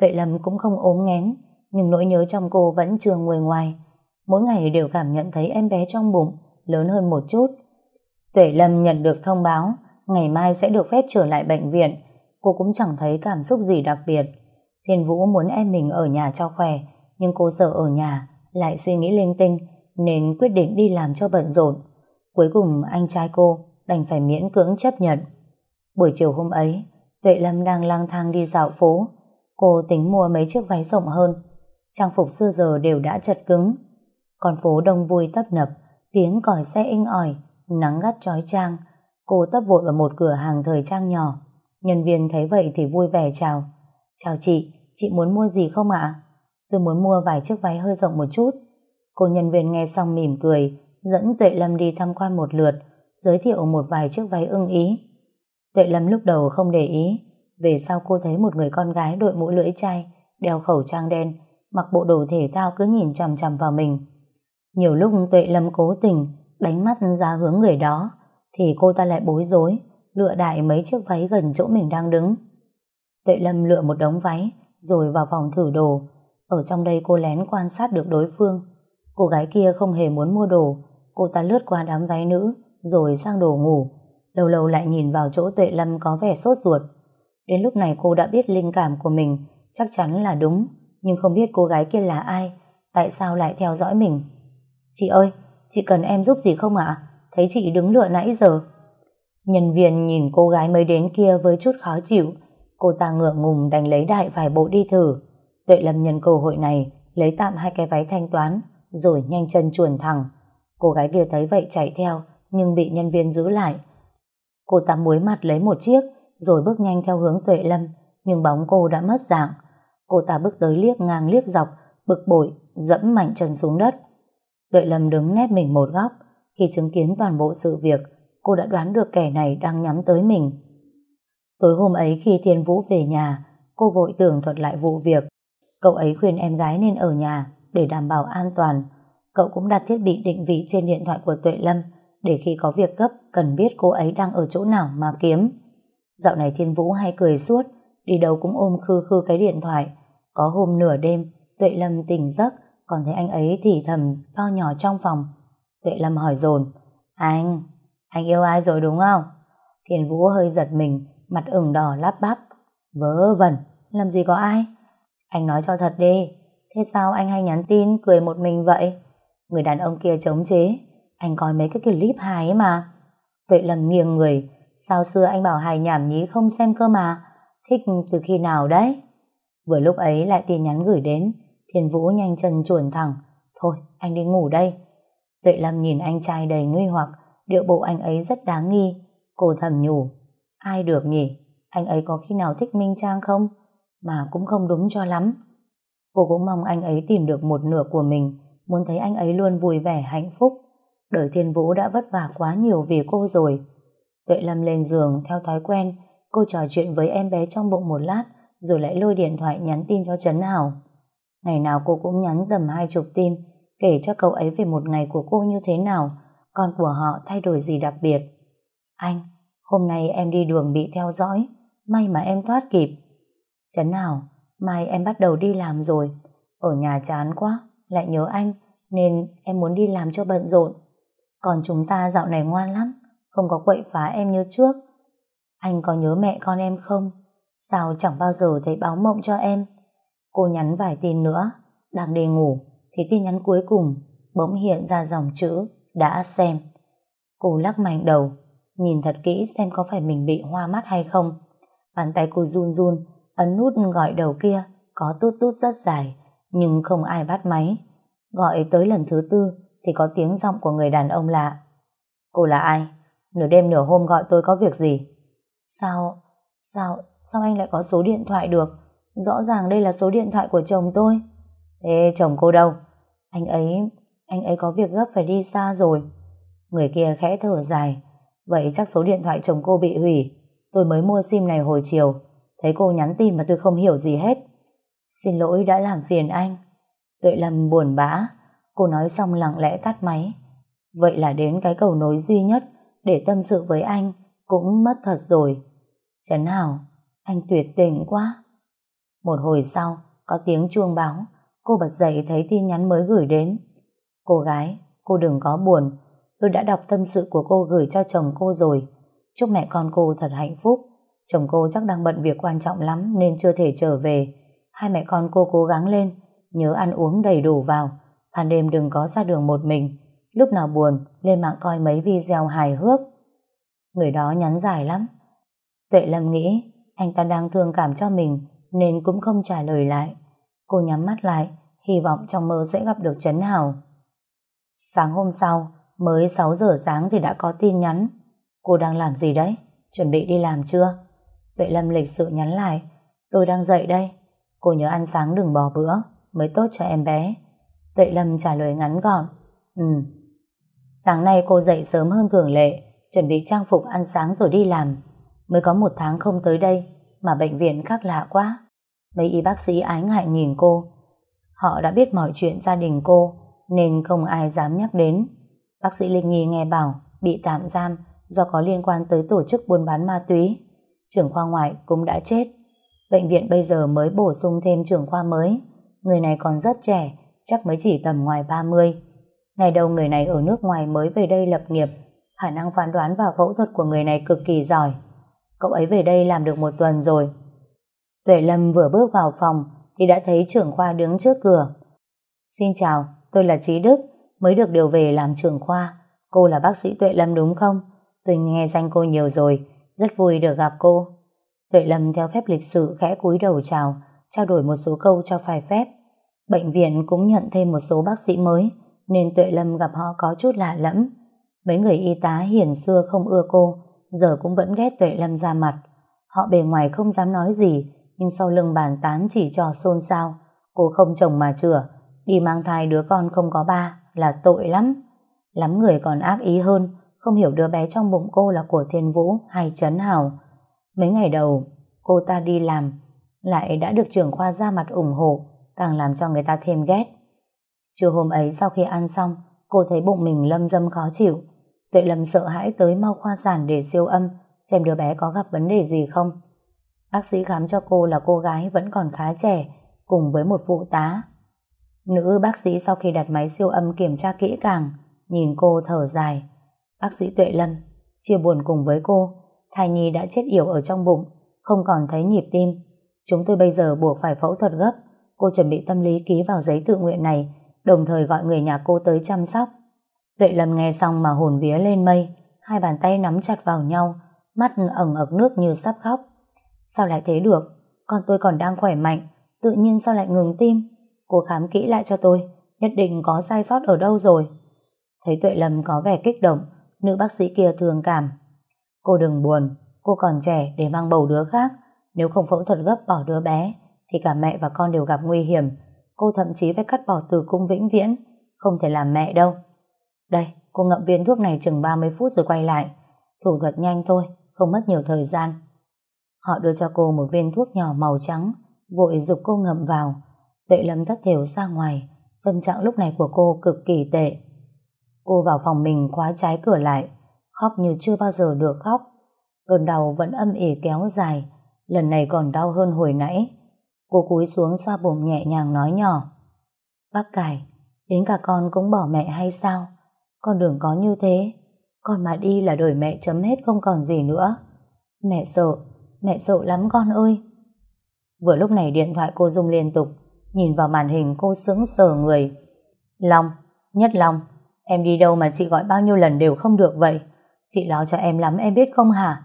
Tuệ Lâm cũng không ốm nghén, nhưng nỗi nhớ trong cô vẫn chưa nguôi ngoài. Mỗi ngày đều cảm nhận thấy em bé trong bụng lớn hơn một chút. Tuệ Lâm nhận được thông báo ngày mai sẽ được phép trở lại bệnh viện. Cô cũng chẳng thấy cảm xúc gì đặc biệt. Thiên Vũ muốn em mình ở nhà cho khỏe, nhưng cô sợ ở nhà, lại suy nghĩ linh tinh, nên quyết định đi làm cho bận rộn. Cuối cùng anh trai cô đành phải miễn cưỡng chấp nhận. Buổi chiều hôm ấy, Tuệ Lâm đang lang thang đi dạo phố. Cô tính mua mấy chiếc váy rộng hơn. Trang phục xưa giờ đều đã chật cứng. Con phố đông vui tấp nập, tiếng còi xe inh ỏi, nắng gắt chói chang. Cô tấp vội vào một cửa hàng thời trang nhỏ. Nhân viên thấy vậy thì vui vẻ chào. Chào chị, chị muốn mua gì không ạ? Tôi muốn mua vài chiếc váy hơi rộng một chút. Cô nhân viên nghe xong mỉm cười, dẫn Tuệ Lâm đi tham quan một lượt, giới thiệu một vài chiếc váy ưng ý. Tuệ Lâm lúc đầu không để ý, về sau cô thấy một người con gái đội mũ lưỡi chai, đeo khẩu trang đen, mặc bộ đồ thể thao cứ nhìn chằm chằm vào mình. Nhiều lúc Tuệ Lâm cố tình đánh mắt ra hướng người đó, thì cô ta lại bối rối, lựa đại mấy chiếc váy gần chỗ mình đang đứng. Tuệ Lâm lựa một đống váy, rồi vào phòng thử đồ. Ở trong đây cô lén quan sát được đối phương. Cô gái kia không hề muốn mua đồ, cô ta lướt qua đám váy nữ, rồi sang đồ ngủ. Lâu lâu lại nhìn vào chỗ Tuệ Lâm có vẻ sốt ruột. Đến lúc này cô đã biết linh cảm của mình chắc chắn là đúng, nhưng không biết cô gái kia là ai, tại sao lại theo dõi mình. Chị ơi, chị cần em giúp gì không ạ? Thấy chị đứng lựa nãy giờ. Nhân viên nhìn cô gái mới đến kia với chút khó chịu, Cô ta ngượng ngùng đành lấy đại vài bộ đi thử. Tuệ Lâm nhân cơ hội này lấy tạm hai cái váy thanh toán rồi nhanh chân chuồn thẳng. Cô gái kia thấy vậy chạy theo nhưng bị nhân viên giữ lại. Cô ta muối mặt lấy một chiếc rồi bước nhanh theo hướng Tuệ Lâm nhưng bóng cô đã mất dạng. Cô ta bước tới liếc ngang liếc dọc bực bội dẫm mạnh chân xuống đất. Tuệ Lâm đứng nép mình một góc khi chứng kiến toàn bộ sự việc cô đã đoán được kẻ này đang nhắm tới mình. Tối hôm ấy khi Thiên Vũ về nhà, cô vội tường thuật lại vụ việc. Cậu ấy khuyên em gái nên ở nhà để đảm bảo an toàn. Cậu cũng đặt thiết bị định vị trên điện thoại của Tuệ Lâm để khi có việc gấp cần biết cô ấy đang ở chỗ nào mà kiếm. Dạo này Thiên Vũ hay cười suốt, đi đâu cũng ôm khư khư cái điện thoại. Có hôm nửa đêm, Tuệ Lâm tỉnh giấc, còn thấy anh ấy thì thầm to nhỏ trong phòng. Tuệ Lâm hỏi dồn Anh, anh yêu ai rồi đúng không? Thiên Vũ hơi giật mình, mặt ửng đỏ lắp bắp. Vớ vẩn, làm gì có ai? Anh nói cho thật đi, thế sao anh hay nhắn tin cười một mình vậy? Người đàn ông kia chống chế, anh coi mấy cái clip hài ấy mà. Tuệ lầm nghiêng người, sao xưa anh bảo hài nhảm nhí không xem cơ mà? thích từ khi nào đấy? Vừa lúc ấy lại tin nhắn gửi đến, Thiên Vũ nhanh chân chuồn thẳng. Thôi, anh đi ngủ đây. Tuệ Lâm nhìn anh trai đầy nguy hoặc, điệu bộ anh ấy rất đáng nghi. Cô thầm nhủ, ai được nhỉ? Anh ấy có khi nào thích Minh Trang không? Mà cũng không đúng cho lắm. Cô cũng mong anh ấy tìm được một nửa của mình, muốn thấy anh ấy luôn vui vẻ hạnh phúc. Đời Thiên Vũ đã vất vả quá nhiều vì cô rồi. Tuệ Lâm lên giường theo thói quen, cô trò chuyện với em bé trong bụng một lát, rồi lại lôi điện thoại nhắn tin cho Trấn Hảo. Ngày nào cô cũng nhắn tầm hai chục tin, kể cho cậu ấy về một ngày của cô như thế nào, con của họ thay đổi gì đặc biệt. Anh, hôm nay em đi đường bị theo dõi, may mà em thoát kịp. Chấn nào, mai em bắt đầu đi làm rồi, ở nhà chán quá, lại nhớ anh, nên em muốn đi làm cho bận rộn. Còn chúng ta dạo này ngoan lắm, không có quậy phá em như trước. Anh có nhớ mẹ con em không? Sao chẳng bao giờ thấy báo mộng cho em? Cô nhắn vài tin nữa, đang đi ngủ, thì tin nhắn cuối cùng bỗng hiện ra dòng chữ đã xem. Cô lắc mạnh đầu, nhìn thật kỹ xem có phải mình bị hoa mắt hay không. Bàn tay cô run run, ấn nút gọi đầu kia, có tút tút rất dài, nhưng không ai bắt máy. Gọi tới lần thứ tư thì có tiếng giọng của người đàn ông lạ. Cô là ai? Nửa đêm nửa hôm gọi tôi có việc gì? Sao? Sao? Sao anh lại có số điện thoại được? Rõ ràng đây là số điện thoại của chồng tôi. Thế chồng cô đâu? Anh ấy, anh ấy có việc gấp phải đi xa rồi. Người kia khẽ thở dài. Vậy chắc số điện thoại chồng cô bị hủy. Tôi mới mua sim này hồi chiều. Thấy cô nhắn tin mà tôi không hiểu gì hết. Xin lỗi đã làm phiền anh. Tuệ Lâm buồn bã. Cô nói xong lặng lẽ tắt máy. Vậy là đến cái cầu nối duy nhất để tâm sự với anh cũng mất thật rồi. Trấn Hảo, anh tuyệt tình quá. Một hồi sau, có tiếng chuông báo, cô bật dậy thấy tin nhắn mới gửi đến. Cô gái, cô đừng có buồn, tôi đã đọc tâm sự của cô gửi cho chồng cô rồi. Chúc mẹ con cô thật hạnh phúc. Chồng cô chắc đang bận việc quan trọng lắm nên chưa thể trở về. Hai mẹ con cô cố gắng lên, nhớ ăn uống đầy đủ vào. Ban đêm đừng có ra đường một mình. Lúc nào buồn, lên mạng coi mấy video hài hước. Người đó nhắn dài lắm. Tuệ Lâm nghĩ anh ta đang thương cảm cho mình nên cũng không trả lời lại. Cô nhắm mắt lại, hy vọng trong mơ sẽ gặp được Trấn Hào. Sáng hôm sau, mới 6 giờ sáng thì đã có tin nhắn. Cô đang làm gì đấy? Chuẩn bị đi làm chưa? Tuệ Lâm lịch sự nhắn lại. Tôi đang dậy đây. Cô nhớ ăn sáng đừng bỏ bữa, mới tốt cho em bé. Tuệ Lâm trả lời ngắn gọn. Ừ. Sáng nay cô dậy sớm hơn thường lệ, chuẩn bị trang phục ăn sáng rồi đi làm. Mới có một tháng không tới đây, mà bệnh viện khác lạ quá. Mấy y bác sĩ ái ngại nhìn cô. Họ đã biết mọi chuyện gia đình cô, nên không ai dám nhắc đến. Bác sĩ Linh Nghi nghe bảo bị tạm giam do có liên quan tới tổ chức buôn bán ma túy. Trưởng khoa ngoại cũng đã chết. Bệnh viện bây giờ mới bổ sung thêm trưởng khoa mới. Người này còn rất trẻ, chắc mới chỉ tầm ngoài 30. Ngày đầu người này ở nước ngoài mới về đây lập nghiệp, khả năng phán đoán và phẫu thuật của người này cực kỳ giỏi. Cậu ấy về đây làm được một tuần rồi. Tuệ Lâm vừa bước vào phòng thì đã thấy trưởng khoa đứng trước cửa. Xin chào, tôi là Trí Đức, mới được điều về làm trưởng khoa. Cô là bác sĩ Tuệ Lâm đúng không? Tôi nghe danh cô nhiều rồi, rất vui được gặp cô. Tuệ Lâm theo phép lịch sự khẽ cúi đầu chào, trao đổi một số câu cho phải phép. Bệnh viện cũng nhận thêm một số bác sĩ mới, nên Tuệ Lâm gặp họ có chút lạ lẫm. Mấy người y tá hiền xưa không ưa cô, giờ cũng vẫn ghét Tuệ Lâm ra mặt. Họ bề ngoài không dám nói gì, nhưng sau lưng bàn tán chỉ trò xôn xao. Cô không chồng mà chữa, đi mang thai đứa con không có ba là tội lắm. Lắm người còn ác ý hơn, không hiểu đứa bé trong bụng cô là của Thiên Vũ hay Trấn Hào. Mấy ngày đầu, cô ta đi làm, lại đã được trưởng khoa ra mặt ủng hộ, càng làm cho người ta thêm ghét. Trưa hôm ấy sau khi ăn xong, cô thấy bụng mình lâm dâm khó chịu, Tuệ Lâm sợ hãi tới mau khoa sản để siêu âm xem đứa bé có gặp vấn đề gì không. Bác sĩ khám cho cô là cô gái vẫn còn khá trẻ cùng với một phụ tá. Nữ bác sĩ sau khi đặt máy siêu âm kiểm tra kỹ càng nhìn cô thở dài. Bác sĩ Tuệ Lâm chia buồn cùng với cô thai nhi đã chết yểu ở trong bụng không còn thấy nhịp tim. Chúng tôi bây giờ buộc phải phẫu thuật gấp cô chuẩn bị tâm lý ký vào giấy tự nguyện này đồng thời gọi người nhà cô tới chăm sóc. Tuệ Lâm nghe xong mà hồn vía lên mây, hai bàn tay nắm chặt vào nhau, mắt ẩn ực nước như sắp khóc. Sao lại thế được? Con tôi còn đang khỏe mạnh, tự nhiên sao lại ngừng tim? Cô khám kỹ lại cho tôi, nhất định có sai sót ở đâu rồi. Thấy Tuệ Lâm có vẻ kích động, nữ bác sĩ kia thường cảm. Cô đừng buồn, cô còn trẻ để mang bầu đứa khác, nếu không phẫu thuật gấp bỏ đứa bé, thì cả mẹ và con đều gặp nguy hiểm. Cô thậm chí phải cắt bỏ tử cung vĩnh viễn, không thể làm mẹ đâu. Đây, cô ngậm viên thuốc này chừng 30 phút rồi quay lại. Thủ thuật nhanh thôi, không mất nhiều thời gian. Họ đưa cho cô một viên thuốc nhỏ màu trắng, vội dục cô ngậm vào. Tuệ Lâm thất thểu ra ngoài, tâm trạng lúc này của cô cực kỳ tệ. Cô vào phòng mình khóa trái cửa lại, khóc như chưa bao giờ được khóc. Cơn đau vẫn âm ỉ kéo dài, lần này còn đau hơn hồi nãy. Cô cúi xuống xoa bụng nhẹ nhàng nói nhỏ. Bác cải, đến cả con cũng bỏ mẹ hay sao? Con đừng có như thế. Con mà đi là đời mẹ chấm hết không còn gì nữa. Mẹ sợ, mẹ sợ lắm con ơi. Vừa lúc này điện thoại cô rung liên tục, nhìn vào màn hình cô sững sờ người. Long, nhất Long, em đi đâu mà chị gọi bao nhiêu lần đều không được vậy? Chị lo cho em lắm em biết không hả?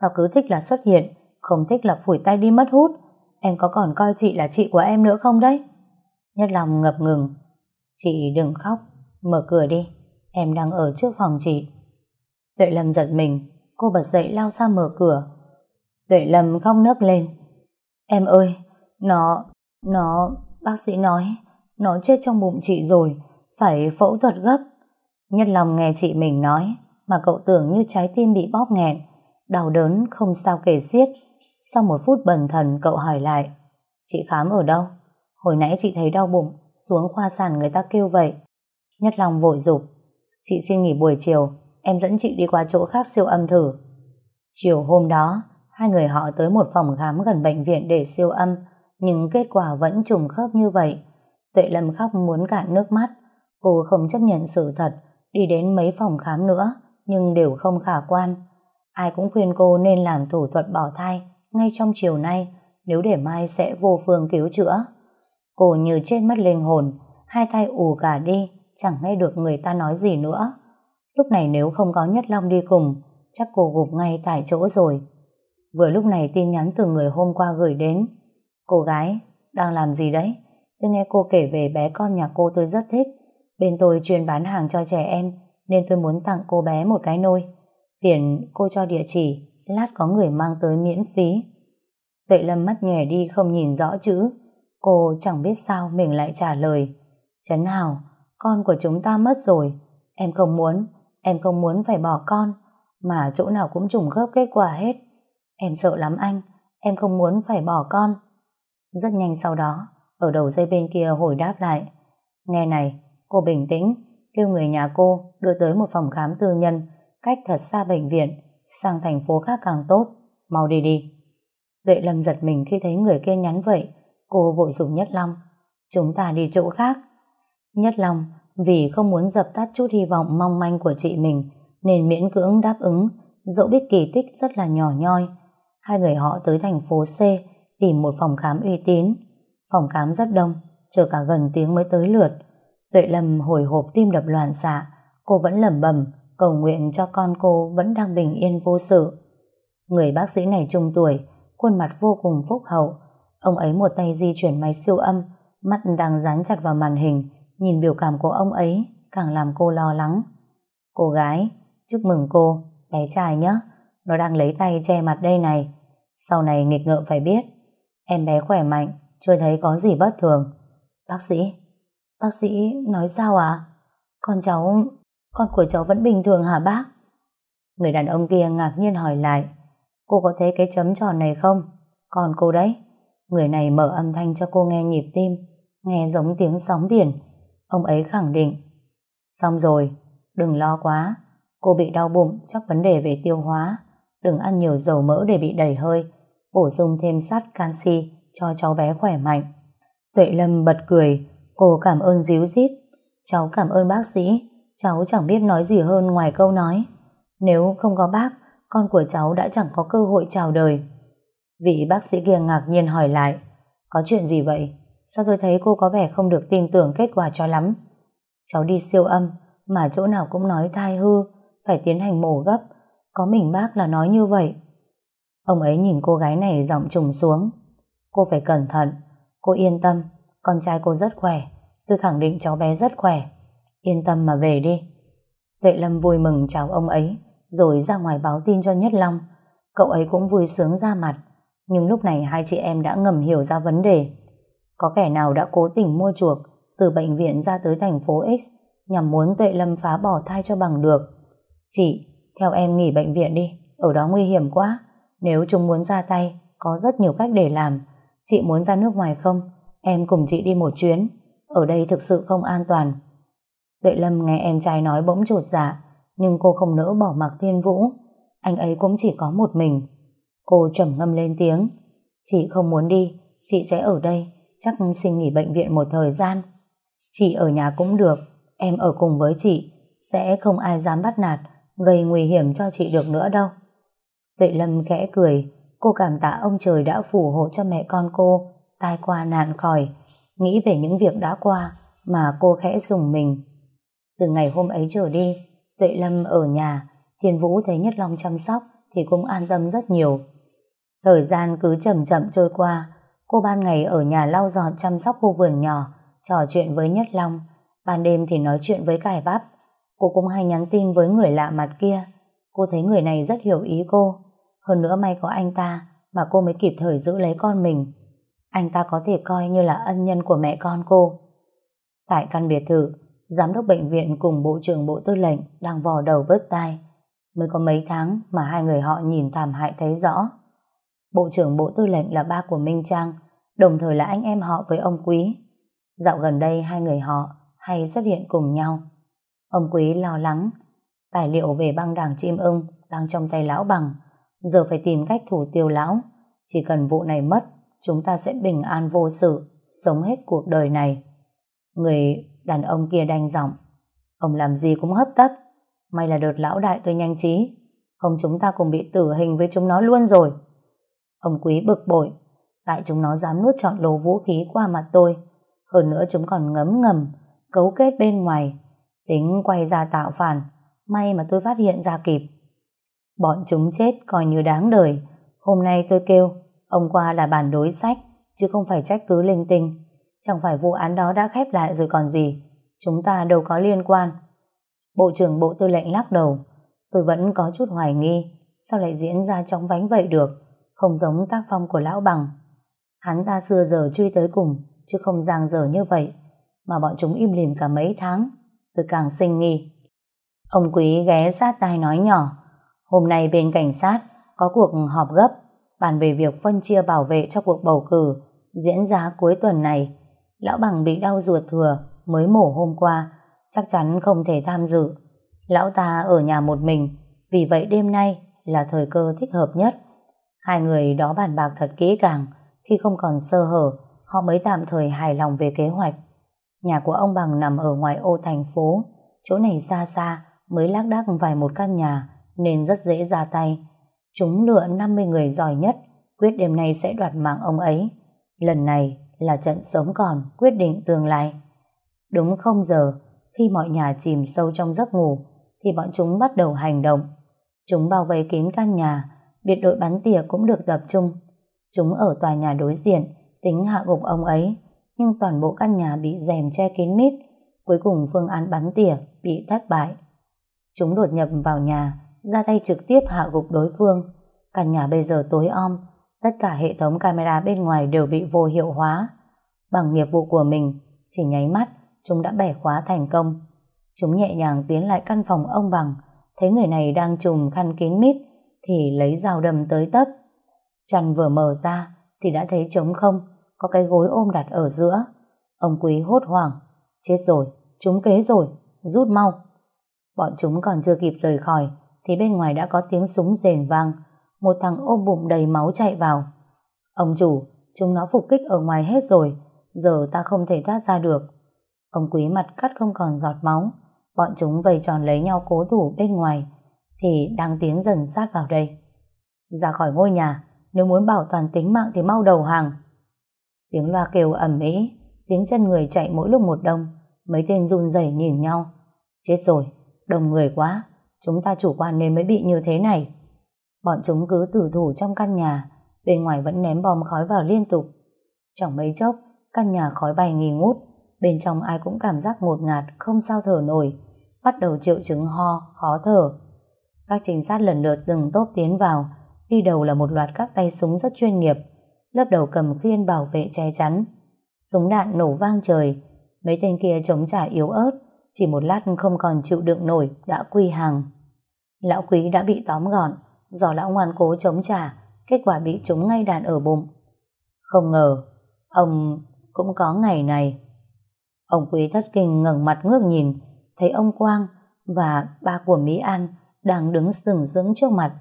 Sao cứ thích là xuất hiện, không thích là phủi tay đi mất hút? Em có còn coi chị là chị của em nữa không đấy? Nhất Long ngập ngừng. Chị đừng khóc, mở cửa đi, em đang ở trước phòng chị. Tuệ Lâm giật mình, cô bật dậy lao ra mở cửa. Tuệ Lâm khóc nấc lên. Em ơi, nó, nó, bác sĩ nói, nó chết trong bụng chị rồi, phải phẫu thuật gấp. Nhất lòng nghe chị mình nói, mà cậu tưởng như trái tim bị bóp nghẹn, đau đớn không sao kể xiết. Sau một phút bần thần cậu hỏi lại, chị khám ở đâu? Hồi nãy chị thấy đau bụng, xuống khoa sản người ta kêu vậy. Nhất lòng vội dục chị xin nghỉ buổi chiều, em dẫn chị đi qua chỗ khác siêu âm thử. Chiều hôm đó, hai người họ tới một phòng khám gần bệnh viện để siêu âm, nhưng kết quả vẫn trùng khớp như vậy. Tuệ Lâm khóc muốn cạn nước mắt, cô không chấp nhận sự thật, đi đến mấy phòng khám nữa, nhưng đều không khả quan. Ai cũng khuyên cô nên làm thủ thuật bỏ thai ngay trong chiều nay, nếu để mai sẽ vô phương cứu chữa. Cô như chết mất linh hồn, hai tay ù cả đi, chẳng nghe được người ta nói gì nữa. Lúc này nếu không có Nhất Long đi cùng, chắc cô gục ngay tại chỗ rồi. Vừa lúc này tin nhắn từ người hôm qua gửi đến. Cô gái, đang làm gì đấy? Tôi nghe cô kể về bé con nhà cô tôi rất thích. Bên tôi chuyên bán hàng cho trẻ em, nên tôi muốn tặng cô bé một cái nôi. Phiền cô cho địa chỉ, lát có người mang tới miễn phí. Tuệ Lâm mắt nhòe đi không nhìn rõ chữ. Cô chẳng biết sao mình lại trả lời. Trấn Hào, con của chúng ta mất rồi. Em không muốn, em không muốn phải bỏ con, mà chỗ nào cũng trùng khớp kết quả hết. Em sợ lắm anh, em không muốn phải bỏ con. Rất nhanh sau đó, ở đầu dây bên kia hồi đáp lại. Nghe này, cô bình tĩnh, kêu người nhà cô đưa tới một phòng khám tư nhân, cách thật xa bệnh viện, sang thành phố khác càng tốt. Mau đi đi. Tuệ Lâm giật mình khi thấy người kia nhắn vậy, cô vội dùng Nhất Long. Chúng ta đi chỗ khác. Nhất Long, vì không muốn dập tắt chút hy vọng mong manh của chị mình, nên miễn cưỡng đáp ứng, dẫu biết kỳ tích rất là nhỏ nhoi. Hai người họ tới thành phố C tìm một phòng khám uy tín. Phòng khám rất đông, chờ cả gần tiếng mới tới lượt. Tuệ Lâm hồi hộp tim đập loạn xạ, cô vẫn lẩm bẩm cầu nguyện cho con cô vẫn đang bình yên vô sự. Người bác sĩ này trung tuổi, khuôn mặt vô cùng phúc hậu. Ông ấy một tay di chuyển máy siêu âm, mắt đang dán chặt vào màn hình, nhìn biểu cảm của ông ấy càng làm cô lo lắng. Cô gái, chúc mừng cô, bé trai nhé, nó đang lấy tay che mặt đây này. Sau này nghịch ngợm phải biết, em bé khỏe mạnh, chưa thấy có gì bất thường. Bác sĩ, bác sĩ nói sao à? Con cháu, con của cháu vẫn bình thường hả bác? Người đàn ông kia ngạc nhiên hỏi lại, cô có thấy cái chấm tròn này không? Còn cô đấy, người này mở âm thanh cho cô nghe nhịp tim, nghe giống tiếng sóng biển. Ông ấy khẳng định, xong rồi, đừng lo quá, cô bị đau bụng, chắc vấn đề về tiêu hóa, đừng ăn nhiều dầu mỡ để bị đầy hơi, bổ sung thêm sắt canxi cho cháu bé khỏe mạnh. Tuệ Lâm bật cười, cô cảm ơn díu dít. Cháu cảm ơn bác sĩ, cháu chẳng biết nói gì hơn ngoài câu nói. Nếu không có bác, con của cháu đã chẳng có cơ hội chào đời. Vị bác sĩ kia ngạc nhiên hỏi lại, có chuyện gì vậy? Sao tôi thấy cô có vẻ không được tin tưởng kết quả cho lắm? Cháu đi siêu âm, mà chỗ nào cũng nói thai hư, phải tiến hành mổ gấp. Có mình bác là nói như vậy. Ông ấy nhìn cô gái này giọng trùng xuống. Cô phải cẩn thận. Cô yên tâm. Con trai cô rất khỏe. Tôi khẳng định cháu bé rất khỏe. Yên tâm mà về đi. Tuệ Lâm vui mừng chào ông ấy, rồi ra ngoài báo tin cho Nhất Long. Cậu ấy cũng vui sướng ra mặt. Nhưng lúc này hai chị em đã ngầm hiểu ra vấn đề. Có kẻ nào đã cố tình mua chuộc từ bệnh viện ra tới thành phố X nhằm muốn Tuệ Lâm phá bỏ thai cho bằng được. Chị, theo em nghỉ bệnh viện đi, ở đó nguy hiểm quá. Nếu chúng muốn ra tay, có rất nhiều cách để làm. Chị muốn ra nước ngoài không? Em cùng chị đi một chuyến. Ở đây thực sự không an toàn. Tuệ Lâm nghe em trai nói bỗng trột dạ, nhưng cô không nỡ bỏ mặc Thiên Vũ. Anh ấy cũng chỉ có một mình. Cô trầm ngâm lên tiếng. Chị không muốn đi, chị sẽ ở đây, chắc xin nghỉ bệnh viện một thời gian. Chị ở nhà cũng được, em ở cùng với chị, sẽ không ai dám bắt nạt, gây nguy hiểm cho chị được nữa đâu. Tuệ Lâm khẽ cười, cô cảm tạ ông trời đã phù hộ cho mẹ con cô, tai qua nạn khỏi, nghĩ về những việc đã qua mà cô khẽ dùng mình. Từ ngày hôm ấy trở đi, Tuệ Lâm ở nhà, Thiên Vũ thấy Nhất Long chăm sóc thì cũng an tâm rất nhiều. Thời gian cứ chậm chậm trôi qua, cô ban ngày ở nhà lau dọn chăm sóc khu vườn nhỏ, trò chuyện với Nhất Long, ban đêm thì nói chuyện với cải bắp. Cô cũng hay nhắn tin với người lạ mặt kia. Cô thấy người này rất hiểu ý cô. Hơn nữa may có anh ta mà cô mới kịp thời giữ lấy con mình. Anh ta có thể coi như là ân nhân của mẹ con cô. Tại căn biệt thự, giám đốc bệnh viện cùng bộ trưởng bộ tư lệnh đang vò đầu bớt tai. Mới có mấy tháng mà hai người họ nhìn thảm hại thấy rõ. Bộ trưởng bộ tư lệnh là ba của Minh Trang, đồng thời là anh em họ với ông Quý. Dạo gần đây hai người họ hay xuất hiện cùng nhau. Ông Quý lo lắng, tài liệu về băng đảng chim ưng đang trong tay lão bằng, giờ phải tìm cách thủ tiêu lão. Chỉ cần vụ này mất, chúng ta sẽ bình an vô sự, sống hết cuộc đời này. Người đàn ông kia đanh giọng, ông làm gì cũng hấp tấp, may là đợt lão đại tôi nhanh trí, không chúng ta cùng bị tử hình với chúng nó luôn rồi. Ông Quý bực bội, tại chúng nó dám nuốt trọn lô vũ khí qua mặt tôi, hơn nữa chúng còn ngấm ngầm, cấu kết bên ngoài, tính quay ra tạo phản, may mà tôi phát hiện ra kịp. Bọn chúng chết coi như đáng đời, hôm nay tôi kêu, ông qua là bản đối sách, chứ không phải trách cứ linh tinh. Chẳng phải vụ án đó đã khép lại rồi còn gì, chúng ta đâu có liên quan. Bộ trưởng Bộ Tư lệnh lắc đầu, tôi vẫn có chút hoài nghi, sao lại diễn ra trong vánh vậy được, không giống tác phong của lão bằng. Hắn ta xưa giờ truy tới cùng, chứ không giang dở như vậy, mà bọn chúng im lìm cả mấy tháng, tôi càng sinh nghi. Ông Quý ghé sát tai nói nhỏ, hôm nay bên cảnh sát có cuộc họp gấp bàn về việc phân chia bảo vệ cho cuộc bầu cử diễn ra cuối tuần này. Lão Bằng bị đau ruột thừa mới mổ hôm qua, chắc chắn không thể tham dự. Lão ta ở nhà một mình, vì vậy đêm nay là thời cơ thích hợp nhất. Hai người đó bàn bạc thật kỹ càng, khi không còn sơ hở, họ mới tạm thời hài lòng về kế hoạch. Nhà của ông Bằng nằm ở ngoài ô thành phố, chỗ này xa xa mới lác đác vài một căn nhà nên rất dễ ra tay. Chúng lựa 50 người giỏi nhất, quyết đêm nay sẽ đoạt mạng ông ấy. Lần này là trận sống còn, quyết định tương lai. Đúng không giờ, khi mọi nhà chìm sâu trong giấc ngủ, thì bọn chúng bắt đầu hành động. Chúng bao vây kín căn nhà, biệt đội bắn tỉa cũng được tập trung. Chúng ở tòa nhà đối diện, tính hạ gục ông ấy, nhưng toàn bộ căn nhà bị rèm che kín mít. Cuối cùng phương án bắn tỉa bị thất bại. Chúng đột nhập vào nhà, ra tay trực tiếp hạ gục đối phương. Căn nhà bây giờ tối om, tất cả hệ thống camera bên ngoài đều bị vô hiệu hóa. Bằng nghiệp vụ của mình, chỉ nháy mắt, chúng đã bẻ khóa thành công. Chúng nhẹ nhàng tiến lại căn phòng ông Bằng, thấy người này đang trùm khăn kín mít, thì lấy dao đâm tới tấp. Chăn vừa mở ra, thì đã thấy trống không, có cái gối ôm đặt ở giữa. Ông Quý hốt hoảng, chết rồi, chúng kế rồi, rút mau. Bọn chúng còn chưa kịp rời khỏi, thì bên ngoài đã có tiếng súng rền vang, một thằng ôm bụng đầy máu chạy vào. Ông chủ, chúng nó phục kích ở ngoài hết rồi, giờ ta không thể thoát ra được. Ông quý mặt cắt không còn giọt máu, bọn chúng vây tròn lấy nhau cố thủ bên ngoài, thì đang tiến dần sát vào đây. Ra khỏi ngôi nhà, nếu muốn bảo toàn tính mạng thì mau đầu hàng. Tiếng loa kêu ầm ĩ, tiếng chân người chạy mỗi lúc một đông, mấy tên run rẩy nhìn nhau. Chết rồi, đông người quá, chúng ta chủ quan nên mới bị như thế này. Bọn chúng cứ tử thủ trong căn nhà, bên ngoài vẫn ném bom khói vào liên tục. chẳng mấy chốc, căn nhà khói bay nghi ngút, bên trong ai cũng cảm giác ngột ngạt, không sao thở nổi, bắt đầu triệu chứng ho, khó thở. Các trinh sát lần lượt từng tốp tiến vào, đi đầu là một loạt các tay súng rất chuyên nghiệp, lớp đầu cầm khiên bảo vệ che chắn. Súng đạn nổ vang trời, mấy tên kia chống trả yếu ớt, chỉ một lát không còn chịu đựng nổi đã quy hàng. Lão quý đã bị tóm gọn, do lão ngoan cố chống trả, kết quả bị trúng ngay đạn ở bụng. Không ngờ, ông cũng có ngày này. Ông quý thất kinh ngẩng mặt ngước nhìn, thấy ông Quang và ba của Mỹ An đang đứng sừng sững trước mặt.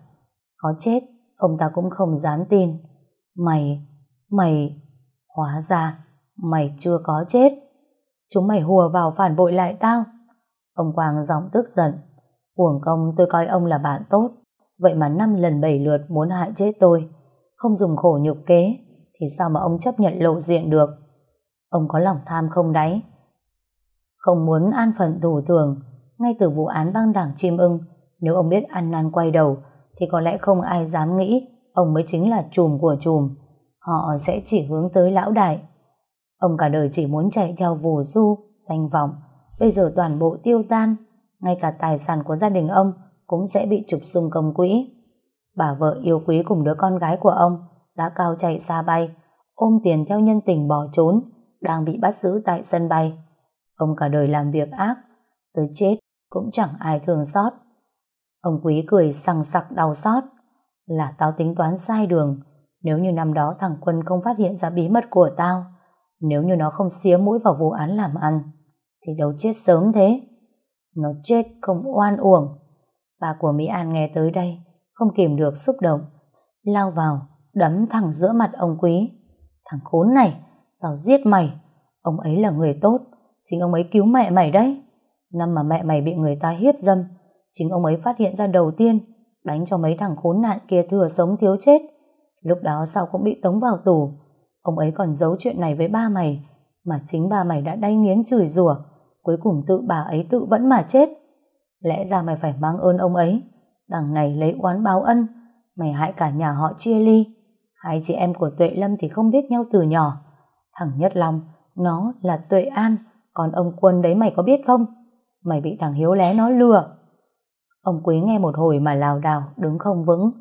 Có chết, ông ta cũng không dám tin. Mày, mày, hóa ra, mày chưa có chết. Chúng mày hùa vào phản bội lại tao. Ông Quang giọng tức giận. Uổng công tôi coi ông là bạn tốt. Vậy mà năm lần bảy lượt muốn hại chết tôi. Không dùng khổ nhục kế. Thì sao mà ông chấp nhận lộ diện được? Ông có lòng tham không đáy. Không muốn an phận thủ thường. Ngay từ vụ án băng đảng chim ưng. Nếu ông biết ăn năn quay đầu. Thì có lẽ không ai dám nghĩ ông mới chính là chùm của chùm. Họ sẽ chỉ hướng tới lão đại. Ông cả đời chỉ muốn chạy theo vù du, danh vọng. Bây giờ toàn bộ tiêu tan, ngay cả tài sản của gia đình ông cũng sẽ bị trục xung công quỹ. Bà vợ yêu quý cùng đứa con gái của ông đã cao chạy xa bay, ôm tiền theo nhân tình bỏ trốn, đang bị bắt giữ tại sân bay. Ông cả đời làm việc ác, tới chết cũng chẳng ai thương xót. Ông quý cười sằng sặc đau xót. Là tao tính toán sai đường, nếu như năm đó thằng Quân không phát hiện ra bí mật của tao, nếu như nó không xía mũi vào vụ án làm ăn, thì đâu chết sớm thế. Nó chết không oan uổng. Bà của Mỹ An nghe tới đây, không kìm được xúc động, lao vào, đấm thẳng giữa mặt ông Quý. Thằng khốn này, tao giết mày. Ông ấy là người tốt, chính ông ấy cứu mẹ mày đấy. Năm mà mẹ mày bị người ta hiếp dâm, chính ông ấy phát hiện ra đầu tiên, đánh cho mấy thằng khốn nạn kia thừa sống thiếu chết. Lúc đó sao cũng bị tống vào tù. Ông ấy còn giấu chuyện này với ba mày, mà chính ba mày đã đay nghiến chửi rủa, cuối cùng tự bà ấy tự vẫn mà chết. Lẽ ra mày phải mang ơn ông ấy, đằng này lấy oán báo ân, mày hại cả nhà họ chia ly. Hai chị em của Tuệ Lâm thì không biết nhau từ nhỏ. Thằng Nhất Long, nó là Tuệ An, còn ông Quân đấy mày có biết không? Mày bị thằng Hiếu lé nó lừa. Ông Quý nghe một hồi mà lào đảo, đứng không vững.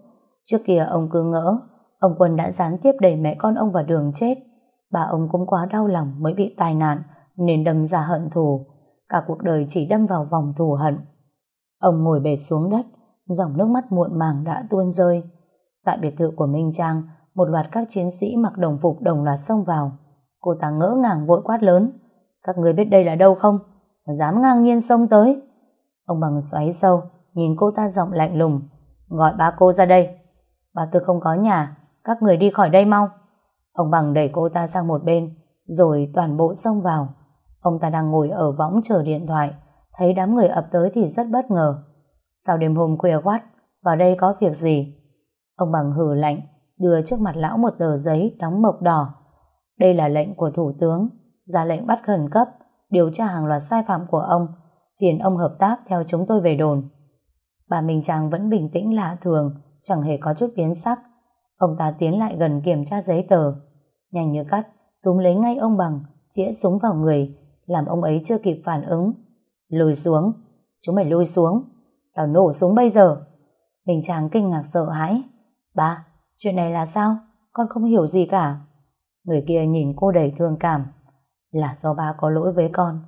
Trước kia ông cứ ngỡ, ông Quân đã gián tiếp đẩy mẹ con ông vào đường chết. Bà ông cũng quá đau lòng mới bị tai nạn, nên đâm ra hận thù. Cả cuộc đời chỉ đâm vào vòng thù hận. Ông ngồi bệt xuống đất, dòng nước mắt muộn màng đã tuôn rơi. Tại biệt thự của Minh Trang, một loạt các chiến sĩ mặc đồng phục đồng loạt xông vào. Cô ta ngỡ ngàng vội quát lớn. Các người biết đây là đâu không? Dám ngang nhiên xông tới. Ông bằng xoáy sâu, nhìn cô ta giọng lạnh lùng. Gọi ba cô ra đây. Bà tôi không có nhà, các người đi khỏi đây mau. Ông bằng đẩy cô ta sang một bên, rồi toàn bộ xông vào. Ông ta đang ngồi ở võng chờ điện thoại, thấy đám người ập tới thì rất bất ngờ. Sau đêm hôm khuya quát, vào đây có việc gì? Ông bằng hử lạnh, đưa trước mặt lão một tờ giấy đóng mộc đỏ. Đây là lệnh của Thủ tướng, ra lệnh bắt khẩn cấp, điều tra hàng loạt sai phạm của ông, phiền ông hợp tác theo chúng tôi về đồn. Bà Minh Trang vẫn bình tĩnh lạ thường, chẳng hề có chút biến sắc. Ông ta tiến lại gần kiểm tra giấy tờ. Nhanh như cắt, túm lấy ngay ông bằng, chĩa súng vào người, làm ông ấy chưa kịp phản ứng. Lùi xuống, chúng mày lùi xuống. Tao nổ súng bây giờ. bình chàng kinh ngạc sợ hãi. Ba, chuyện này là sao? Con không hiểu gì cả. Người kia nhìn cô đầy thương cảm. Là do ba có lỗi với con.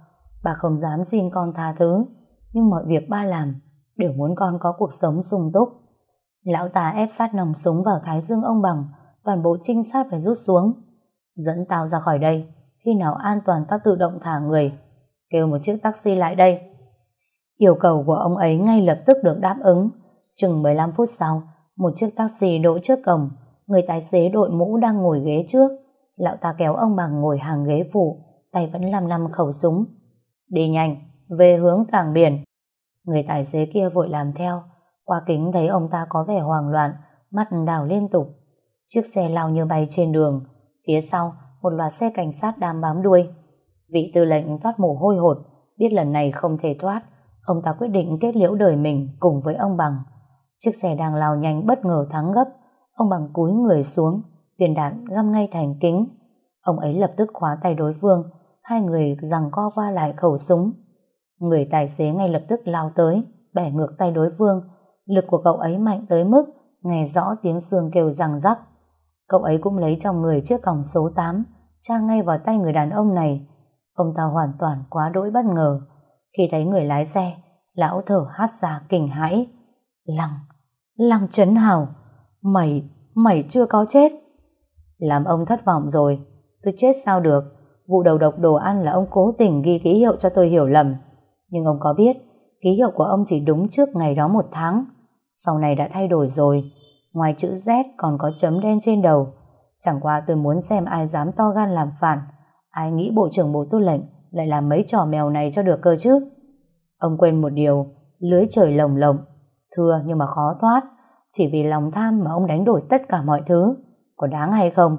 Ba không dám xin con tha thứ. Nhưng mọi việc ba làm đều muốn con có cuộc sống sung túc. Lão ta ép sát nòng súng vào thái dương ông bằng, toàn bộ trinh sát phải rút xuống. Dẫn tao ra khỏi đây, khi nào an toàn ta tự động thả người. Kêu một chiếc taxi lại đây. Yêu cầu của ông ấy ngay lập tức được đáp ứng. Chừng 15 phút sau, một chiếc taxi đỗ trước cổng, người tài xế đội mũ đang ngồi ghế trước. Lão ta kéo ông bằng ngồi hàng ghế phụ, tay vẫn lăm lăm khẩu súng. Đi nhanh, về hướng cảng biển. Người tài xế kia vội làm theo, qua kính thấy ông ta có vẻ hoảng loạn, mắt đảo liên tục. Chiếc xe lao như bay trên đường, phía sau một loạt xe cảnh sát đang bám đuôi. Vị tư lệnh thoát mồ hôi hột, biết lần này không thể thoát, ông ta quyết định kết liễu đời mình cùng với ông Bằng. Chiếc xe đang lao nhanh bất ngờ thắng gấp. Ông bằng cúi người xuống, viên đạn găm ngay thành kính. Ông ấy lập tức khóa tay đối phương, hai người giằng co qua lại khẩu súng. Người tài xế ngay lập tức lao tới, bẻ ngược tay đối phương. Lực của cậu ấy mạnh tới mức nghe rõ tiếng xương kêu răng rắc. Cậu ấy cũng lấy trong người chiếc còng số 8, tra ngay vào tay người đàn ông này. Ông ta hoàn toàn quá đỗi bất ngờ. Khi thấy người lái xe, lão thở hát ra kinh hãi. Lăng, Lăng Trấn Hào, mày, mày chưa có chết. Làm ông thất vọng rồi, tôi chết sao được. Vụ đầu độc đồ ăn là ông cố tình ghi ký hiệu cho tôi hiểu lầm. Nhưng ông có biết, ký hiệu của ông chỉ đúng trước ngày đó một tháng. Sau này đã thay đổi rồi. Ngoài chữ Z còn có chấm đen trên đầu. Chẳng qua tôi muốn xem ai dám to gan làm phản. Ai nghĩ Bộ trưởng Bộ Tư lệnh lại làm mấy trò mèo này cho được cơ chứ. Ông quên một điều, lưới trời lồng lộng. Thưa nhưng mà khó thoát. Chỉ vì lòng tham mà ông đánh đổi tất cả mọi thứ. Có đáng hay không?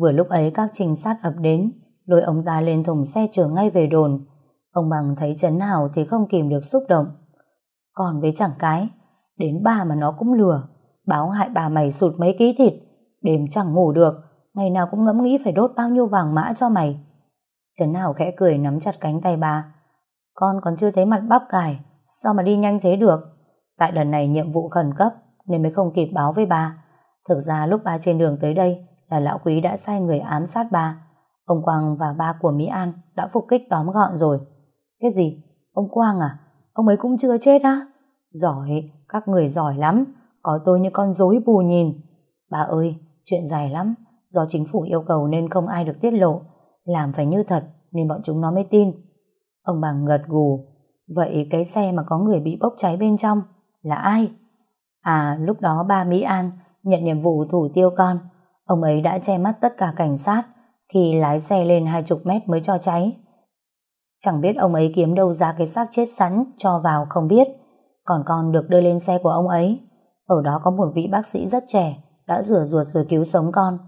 Vừa lúc ấy các trinh sát ập đến, lôi ông ta lên thùng xe chở ngay về đồn. Ông bằng thấy chấn Hào thì không kìm được xúc động. Còn với chẳng cái, đến bà mà nó cũng lừa, báo hại bà mày sụt mấy ký thịt, đêm chẳng ngủ được, ngày nào cũng ngẫm nghĩ phải đốt bao nhiêu vàng mã cho mày. Trấn hảo khẽ cười nắm chặt cánh tay bà. Con còn chưa thấy mặt bắp cải, sao mà đi nhanh thế được? Tại lần này nhiệm vụ khẩn cấp nên mới không kịp báo với bà. Thực ra lúc ba trên đường tới đây là lão quý đã sai người ám sát bà. Ông Quang và ba của Mỹ An đã phục kích tóm gọn rồi. Cái gì? Ông Quang à? Ông ấy cũng chưa chết á? Giỏi, các người giỏi lắm. Có tôi như con rối bù nhìn. Bà ơi, chuyện dài lắm. Do chính phủ yêu cầu nên không ai được tiết lộ. Làm phải như thật nên bọn chúng nó mới tin. Ông bằng gật gù. Vậy cái xe mà có người bị bốc cháy bên trong là ai? À, lúc đó ba Mỹ An nhận nhiệm vụ thủ tiêu con. Ông ấy đã che mắt tất cả cảnh sát khi lái xe lên hai chục mét mới cho cháy. Chẳng biết ông ấy kiếm đâu ra cái xác chết sẵn cho vào không biết. Còn con được đưa lên xe của ông ấy. Ở đó có một vị bác sĩ rất trẻ đã rửa ruột rồi cứu sống con.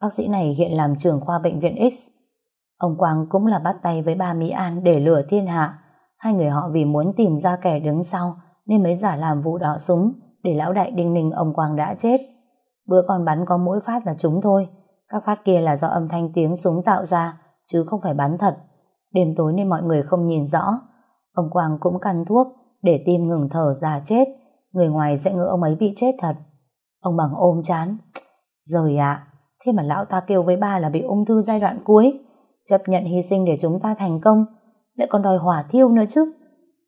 Bác sĩ này hiện làm trưởng khoa bệnh viện X. Ông Quang cũng là bắt tay với ba Mỹ An để lừa thiên hạ. Hai người họ vì muốn tìm ra kẻ đứng sau nên mới giả làm vụ đọ súng để lão đại đinh ninh ông Quang đã chết. Bữa con bắn có mỗi phát là chúng thôi. Các phát kia là do âm thanh tiếng súng tạo ra, chứ không phải bắn thật. Đêm tối nên mọi người không nhìn rõ. Ông Quang cũng căn thuốc để tim ngừng thở già chết. Người ngoài sẽ ngỡ ông ấy bị chết thật. Ông bằng ôm chán. Rời ạ, thế mà lão ta kêu với ba là bị ung thư giai đoạn cuối. Chấp nhận hy sinh để chúng ta thành công. Lại còn đòi hỏa thiêu nữa chứ.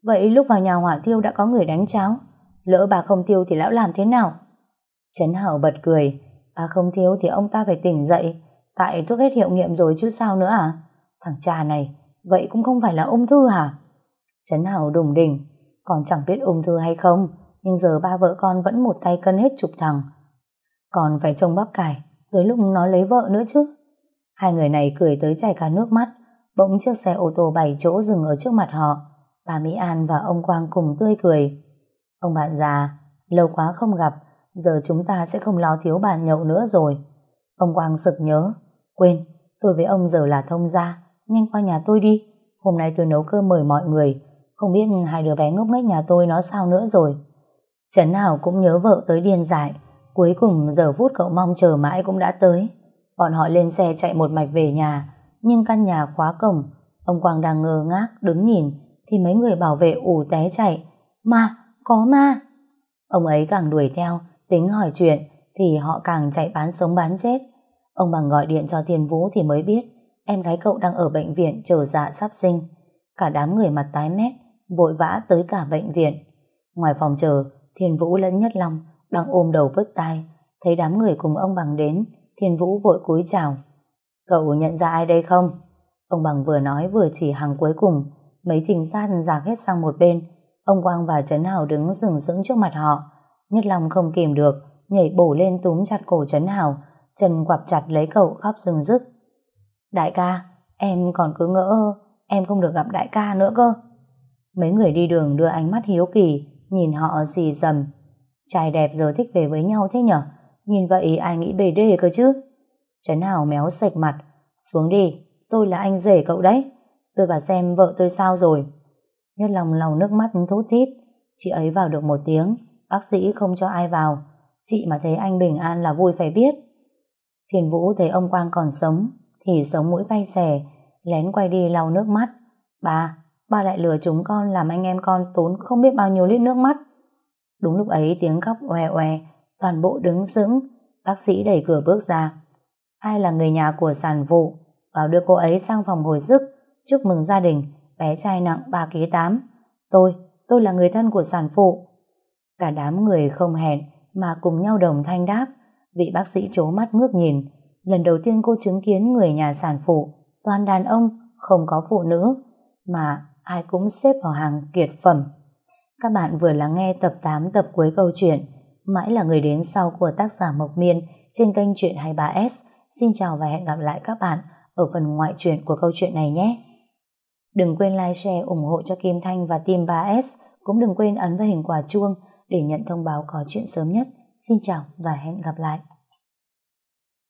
Vậy lúc vào nhà hỏa thiêu đã có người đánh cháo. Lỡ bà không thiêu thì lão làm thế nào? Trấn Hảo bật cười. Bà không thiêu thì ông ta phải tỉnh dậy. Tại thuốc hết hiệu nghiệm rồi chứ sao nữa à? Thằng cha này, vậy cũng không phải là ung thư hả? Trấn Hảo đùng đỉnh. Còn chẳng biết ung thư hay không, nhưng giờ ba vợ con vẫn một tay cân hết chục thằng. Còn phải trông bắp cải, tới lúc nó lấy vợ nữa chứ. Hai người này cười tới chảy cả nước mắt. Bỗng chiếc xe ô tô bảy chỗ dừng ở trước mặt họ. Bà Mỹ An và ông Quang cùng tươi cười. Ông bạn già, lâu quá không gặp, giờ chúng ta sẽ không lo thiếu bàn nhậu nữa rồi. Ông Quang sực nhớ. Quên, tôi với ông giờ là thông gia, nhanh qua nhà tôi đi. Hôm nay tôi nấu cơm mời mọi người, không biết hai đứa bé ngốc nghếch nhà tôi nó sao nữa rồi. Trấn nào cũng nhớ vợ tới điên dại, cuối cùng giờ phút cậu mong chờ mãi cũng đã tới. Bọn họ lên xe chạy một mạch về nhà, nhưng căn nhà khóa cổng, ông Quang đang ngơ ngác đứng nhìn thì mấy người bảo vệ ủ té chạy. Ma, có ma! Ông ấy càng đuổi theo, tính hỏi chuyện, thì họ càng chạy bán sống bán chết. Ông bằng gọi điện cho Thiên Vũ thì mới biết em gái cậu đang ở bệnh viện chờ dạ sắp sinh. Cả đám người mặt tái mét, vội vã tới cả bệnh viện. Ngoài phòng chờ, Thiên Vũ lẫn Nhất Long đang ôm đầu vứt tai. Thấy đám người cùng ông bằng đến, Thiên Vũ vội cúi chào. Cậu nhận ra ai đây không? Ông bằng vừa nói vừa chỉ hàng cuối cùng, Mấy trình sát giạc hết sang một bên Ông Quang và Trấn Hào đứng rừng sững trước mặt họ Nhất lòng không kìm được Nhảy bổ lên túm chặt cổ Trấn Hào Chân quặp chặt lấy cậu khóc rừng rức Đại ca Em còn cứ ngỡ Em không được gặp đại ca nữa cơ Mấy người đi đường đưa ánh mắt hiếu kỳ Nhìn họ xì dầm Trai đẹp giờ thích về với nhau thế nhở Nhìn vậy ai nghĩ bề đê cơ chứ Trấn Hào méo sạch mặt Xuống đi Tôi là anh rể cậu đấy Tôi vào xem vợ tôi sao rồi. Nhất lòng lòng nước mắt thốt thít. Chị ấy vào được một tiếng bác sĩ không cho ai vào. Chị mà thấy anh bình an là vui phải biết. Thiền Vũ thấy ông Quang còn sống, thì sống mũi cay xè, lén quay đi lau nước mắt. Ba, ba lại lừa chúng con làm anh em con tốn không biết bao nhiêu lít nước mắt. Đúng lúc ấy tiếng khóc oe oe, toàn bộ đứng sững, bác sĩ đẩy cửa bước ra. Ai là người nhà của sản phụ, vào đưa cô ấy sang phòng hồi sức, chúc mừng gia đình, bé trai nặng 3 kg 8. Tôi, tôi là người thân của sản phụ. Cả đám người không hẹn mà cùng nhau đồng thanh đáp, vị bác sĩ chố mắt ngước nhìn. Lần đầu tiên cô chứng kiến người nhà sản phụ, toàn đàn ông, không có phụ nữ, mà ai cũng xếp vào hàng kiệt phẩm. Các bạn vừa lắng nghe tập 8 tập cuối câu chuyện Mãi là người đến sau của tác giả Mộc Miên trên kênh Chuyện 23S. Xin chào và hẹn gặp lại các bạn ở phần ngoại truyện của câu chuyện này nhé. Đừng quên like, share, ủng hộ cho Kim Thanh và Team 3S. Cũng đừng quên ấn vào hình quả chuông để nhận thông báo có chuyện sớm nhất. Xin chào và hẹn gặp lại.